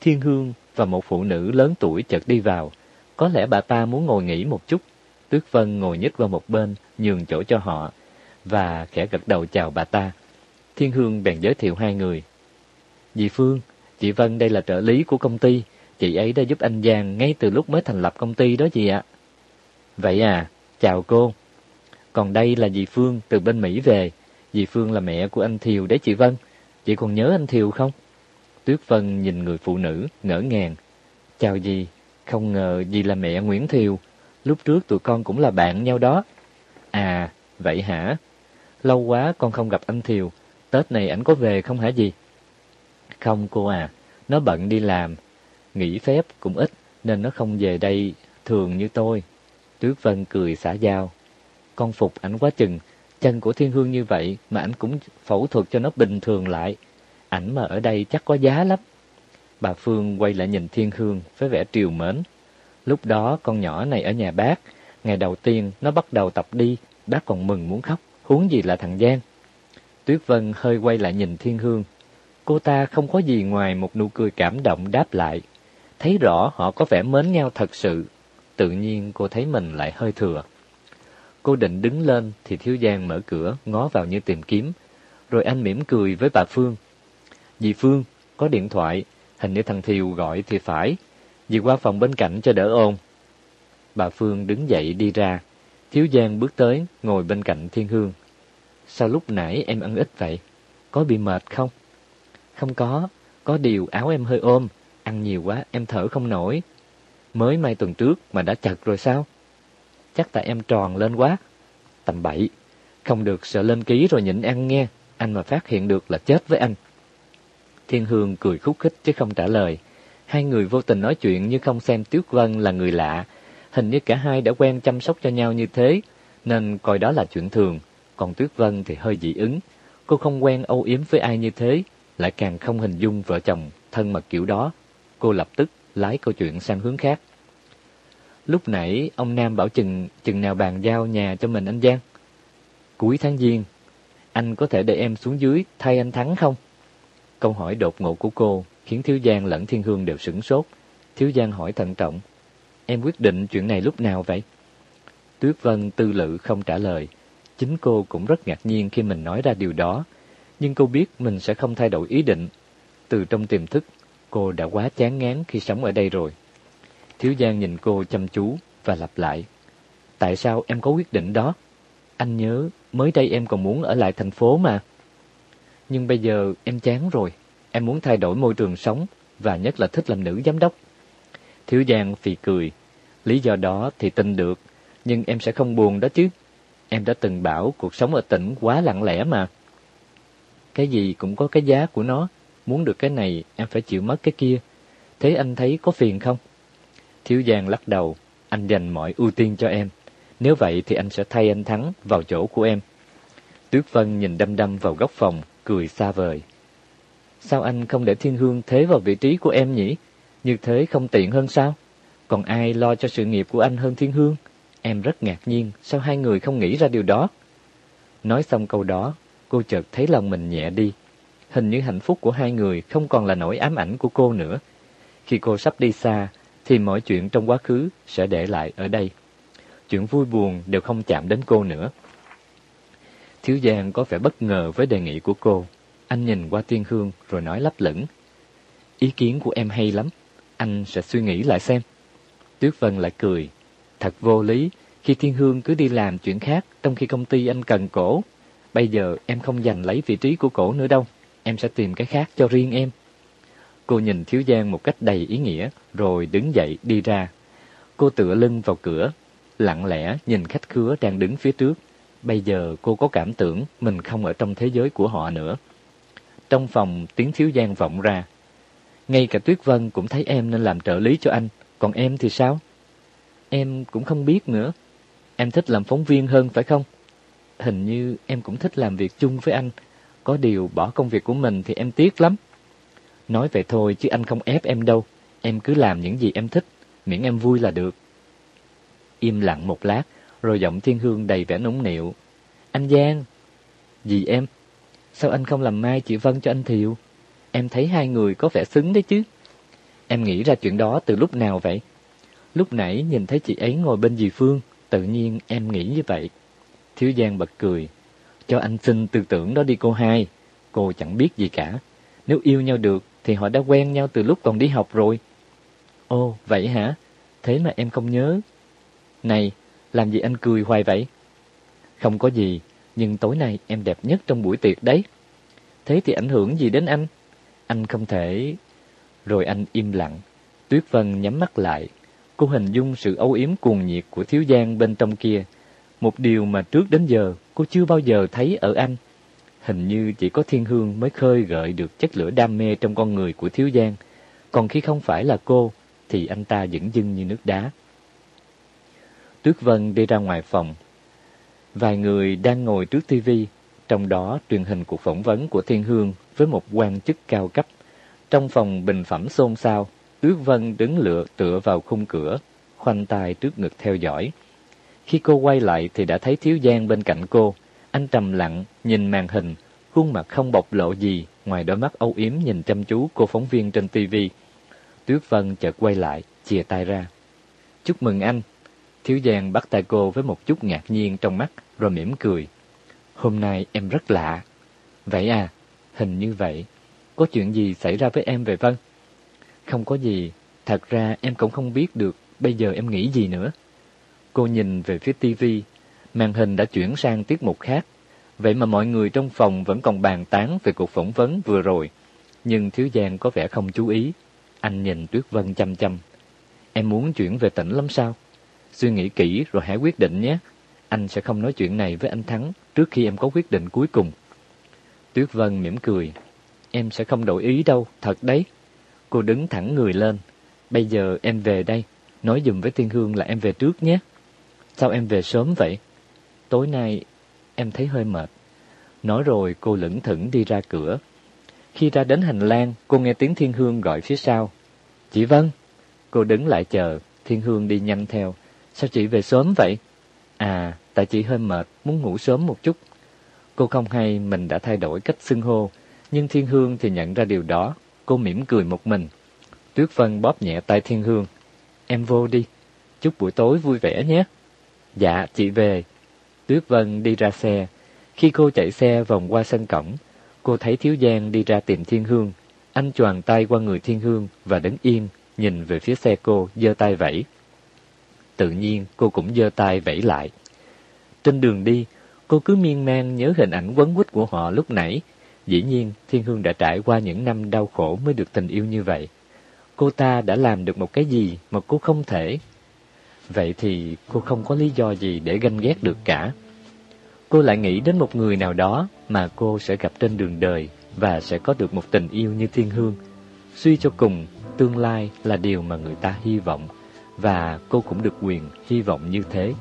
Thiên Hương và một phụ nữ lớn tuổi chợt đi vào. Có lẽ bà ta muốn ngồi nghỉ một chút. Tuyết Vân ngồi nhích vào một bên, nhường chỗ cho họ, và khẽ gật đầu chào bà ta. Thiên Hương bèn giới thiệu hai người. Dì Phương, chị Vân đây là trợ lý của công ty. Chị ấy đã giúp anh Giang ngay từ lúc mới thành lập công ty đó chị ạ. Vậy à, chào cô. Còn đây là dì Phương từ bên Mỹ về. Dì Phương là mẹ của anh Thiều đấy chị Vân. Chị còn nhớ anh Thiều không? Tuyết Vân nhìn người phụ nữ, ngỡ ngàng. Chào dì, không ngờ dì là mẹ Nguyễn Thiều. Lúc trước tụi con cũng là bạn nhau đó. À, vậy hả? Lâu quá con không gặp anh Thiều. Tết này ảnh có về không hả gì Không cô à, nó bận đi làm. Nghỉ phép cũng ít, nên nó không về đây thường như tôi. Tuyết Vân cười xả giao. Con phục ảnh quá chừng, Chân của Thiên Hương như vậy mà ảnh cũng phẫu thuật cho nó bình thường lại. Ảnh mà ở đây chắc có giá lắm. Bà Phương quay lại nhìn Thiên Hương với vẻ triều mến. Lúc đó con nhỏ này ở nhà bác, ngày đầu tiên nó bắt đầu tập đi, bác còn mừng muốn khóc, huống gì là thằng Giang. Tuyết Vân hơi quay lại nhìn Thiên Hương. Cô ta không có gì ngoài một nụ cười cảm động đáp lại. Thấy rõ họ có vẻ mến nhau thật sự. Tự nhiên cô thấy mình lại hơi thừa. Cô định đứng lên thì Thiếu Giang mở cửa, ngó vào như tìm kiếm. Rồi anh mỉm cười với bà Phương. Dì Phương, có điện thoại, hình như thằng Thiều gọi thì phải. Dì qua phòng bên cạnh cho đỡ ôn. Bà Phương đứng dậy đi ra. Thiếu Giang bước tới, ngồi bên cạnh Thiên Hương. Sao lúc nãy em ăn ít vậy? Có bị mệt không? Không có, có điều áo em hơi ôm, ăn nhiều quá em thở không nổi. Mới mai tuần trước mà đã chật rồi sao? Chắc tại em tròn lên quá. Tầm bậy, không được sợ lên ký rồi nhịn ăn nghe, anh mà phát hiện được là chết với anh. Thiên Hương cười khúc khích chứ không trả lời. Hai người vô tình nói chuyện như không xem Tuyết Vân là người lạ. Hình như cả hai đã quen chăm sóc cho nhau như thế, nên coi đó là chuyện thường. Còn Tuyết Vân thì hơi dị ứng. Cô không quen âu yếm với ai như thế, lại càng không hình dung vợ chồng thân mật kiểu đó. Cô lập tức lái câu chuyện sang hướng khác. Lúc nãy ông Nam bảo chừng chừng nào bàn giao nhà cho mình anh Giang. Cuối tháng Giêng, anh có thể để em xuống dưới thay anh Thắng không? Câu hỏi đột ngột của cô khiến Thiếu Giang lẫn Thiên Hương đều sửng sốt. Thiếu Giang hỏi thận trọng, em quyết định chuyện này lúc nào vậy? Tuyết Vân tư lự không trả lời. Chính cô cũng rất ngạc nhiên khi mình nói ra điều đó, nhưng cô biết mình sẽ không thay đổi ý định. Từ trong tiềm thức, cô đã quá chán ngán khi sống ở đây rồi. Thiếu Giang nhìn cô chăm chú và lặp lại. Tại sao em có quyết định đó? Anh nhớ, mới đây em còn muốn ở lại thành phố mà. Nhưng bây giờ em chán rồi. Em muốn thay đổi môi trường sống và nhất là thích làm nữ giám đốc. Thiếu Giang phì cười. Lý do đó thì tin được, nhưng em sẽ không buồn đó chứ. Em đã từng bảo cuộc sống ở tỉnh quá lặng lẽ mà. Cái gì cũng có cái giá của nó. Muốn được cái này, em phải chịu mất cái kia. Thế anh thấy có phiền không? Thiếu Giang lắc đầu. Anh dành mọi ưu tiên cho em. Nếu vậy thì anh sẽ thay anh Thắng vào chỗ của em. Tuyết Vân nhìn đăm đăm vào góc phòng, cười xa vời. Sao anh không để Thiên Hương thế vào vị trí của em nhỉ? Như thế không tiện hơn sao? Còn ai lo cho sự nghiệp của anh hơn Thiên Hương? Em rất ngạc nhiên, sao hai người không nghĩ ra điều đó? Nói xong câu đó, cô chợt thấy lòng mình nhẹ đi. Hình như hạnh phúc của hai người không còn là nỗi ám ảnh của cô nữa. Khi cô sắp đi xa, thì mọi chuyện trong quá khứ sẽ để lại ở đây. Chuyện vui buồn đều không chạm đến cô nữa. Thiếu Giang có vẻ bất ngờ với đề nghị của cô. Anh nhìn qua Tiên Hương rồi nói lấp lửng. Ý kiến của em hay lắm, anh sẽ suy nghĩ lại xem. Tuyết Vân lại cười. Thật vô lý, khi Thiên Hương cứ đi làm chuyện khác trong khi công ty anh cần cổ. Bây giờ em không giành lấy vị trí của cổ nữa đâu, em sẽ tìm cái khác cho riêng em. Cô nhìn Thiếu Giang một cách đầy ý nghĩa, rồi đứng dậy đi ra. Cô tựa lưng vào cửa, lặng lẽ nhìn khách khứa đang đứng phía trước. Bây giờ cô có cảm tưởng mình không ở trong thế giới của họ nữa. Trong phòng tiếng Thiếu Giang vọng ra. Ngay cả Tuyết Vân cũng thấy em nên làm trợ lý cho anh, còn em thì sao? Em cũng không biết nữa. Em thích làm phóng viên hơn phải không? Hình như em cũng thích làm việc chung với anh. Có điều bỏ công việc của mình thì em tiếc lắm. Nói vậy thôi chứ anh không ép em đâu. Em cứ làm những gì em thích, miễn em vui là được. Im lặng một lát, rồi giọng thiên hương đầy vẻ nũng nịu. Anh Giang! Gì em? Sao anh không làm mai chị Vân cho anh Thiệu? Em thấy hai người có vẻ xứng đấy chứ. Em nghĩ ra chuyện đó từ lúc nào vậy? Lúc nãy nhìn thấy chị ấy ngồi bên dì Phương, tự nhiên em nghĩ như vậy. Thiếu Giang bật cười. Cho anh xin tư tưởng đó đi cô hai. Cô chẳng biết gì cả. Nếu yêu nhau được thì họ đã quen nhau từ lúc còn đi học rồi. Ồ, vậy hả? Thế mà em không nhớ. Này, làm gì anh cười hoài vậy? Không có gì, nhưng tối nay em đẹp nhất trong buổi tiệc đấy. Thế thì ảnh hưởng gì đến anh? Anh không thể... Rồi anh im lặng. Tuyết Vân nhắm mắt lại. Cô hình dung sự âu yếm cuồng nhiệt của Thiếu Giang bên trong kia. Một điều mà trước đến giờ cô chưa bao giờ thấy ở anh. Hình như chỉ có thiên hương mới khơi gợi được chất lửa đam mê trong con người của Thiếu Giang. Còn khi không phải là cô, thì anh ta vẫn dưng như nước đá. Tuyết Vân đi ra ngoài phòng. Vài người đang ngồi trước tivi, trong đó truyền hình cuộc phỏng vấn của Thiên Hương với một quan chức cao cấp. Trong phòng bình phẩm xôn xao, Tuyết Vân đứng lựa tựa vào khung cửa, khoanh tay trước ngực theo dõi. Khi cô quay lại thì đã thấy Thiếu Giang bên cạnh cô. Anh trầm lặng, nhìn màn hình, khuôn mặt không bộc lộ gì ngoài đôi mắt âu yếm nhìn chăm chú cô phóng viên trên tivi. Tuyết Vân chợt quay lại, chìa tay ra. Chúc mừng anh. Thiếu Giang bắt tay cô với một chút ngạc nhiên trong mắt, rồi mỉm cười. Hôm nay em rất lạ. Vậy à, hình như vậy. Có chuyện gì xảy ra với em vậy Vân? Không có gì, thật ra em cũng không biết được bây giờ em nghĩ gì nữa. Cô nhìn về phía tivi, màn hình đã chuyển sang tiết mục khác. Vậy mà mọi người trong phòng vẫn còn bàn tán về cuộc phỏng vấn vừa rồi. Nhưng Thiếu Giang có vẻ không chú ý. Anh nhìn Tuyết Vân chăm chăm. Em muốn chuyển về tỉnh lắm sao? Suy nghĩ kỹ rồi hãy quyết định nhé. Anh sẽ không nói chuyện này với anh Thắng trước khi em có quyết định cuối cùng. Tuyết Vân mỉm cười. Em sẽ không đổi ý đâu, thật đấy. Cô đứng thẳng người lên. Bây giờ em về đây, nói dùm với Thiên Hương là em về trước nhé. Sao em về sớm vậy? Tối nay em thấy hơi mệt. Nói rồi cô lững thững đi ra cửa. Khi ra đến hành lang, cô nghe tiếng Thiên Hương gọi phía sau. Chị Vân! Cô đứng lại chờ, Thiên Hương đi nhanh theo. Sao chị về sớm vậy? À, tại chị hơi mệt, muốn ngủ sớm một chút. Cô không hay mình đã thay đổi cách xưng hô, nhưng Thiên Hương thì nhận ra điều đó. Cô mỉm cười một mình. Tuyết Vân bóp nhẹ tay Thiên Hương. Em vô đi, chúc buổi tối vui vẻ nhé. Dạ, chị về. Tuyết Vân đi ra xe. Khi cô chạy xe vòng qua sân cổng, cô thấy Thiếu Giang đi ra tìm Thiên Hương. Anh choàng tay qua người Thiên Hương và đứng yên, nhìn về phía xe cô, giơ tay vẫy. Tự nhiên cô cũng giơ tay vẫy lại. Trên đường đi, cô cứ miên man nhớ hình ảnh quấn quýt của họ lúc nãy. Dĩ nhiên, Thiên Hương đã trải qua những năm đau khổ mới được tình yêu như vậy. Cô ta đã làm được một cái gì mà cô không thể. Vậy thì cô không có lý do gì để ganh ghét được cả. Cô lại nghĩ đến một người nào đó mà cô sẽ gặp trên đường đời và sẽ có được một tình yêu như Thiên Hương. Suy cho cùng, tương lai là điều mà người ta hy vọng và cô cũng được quyền hy vọng như thế.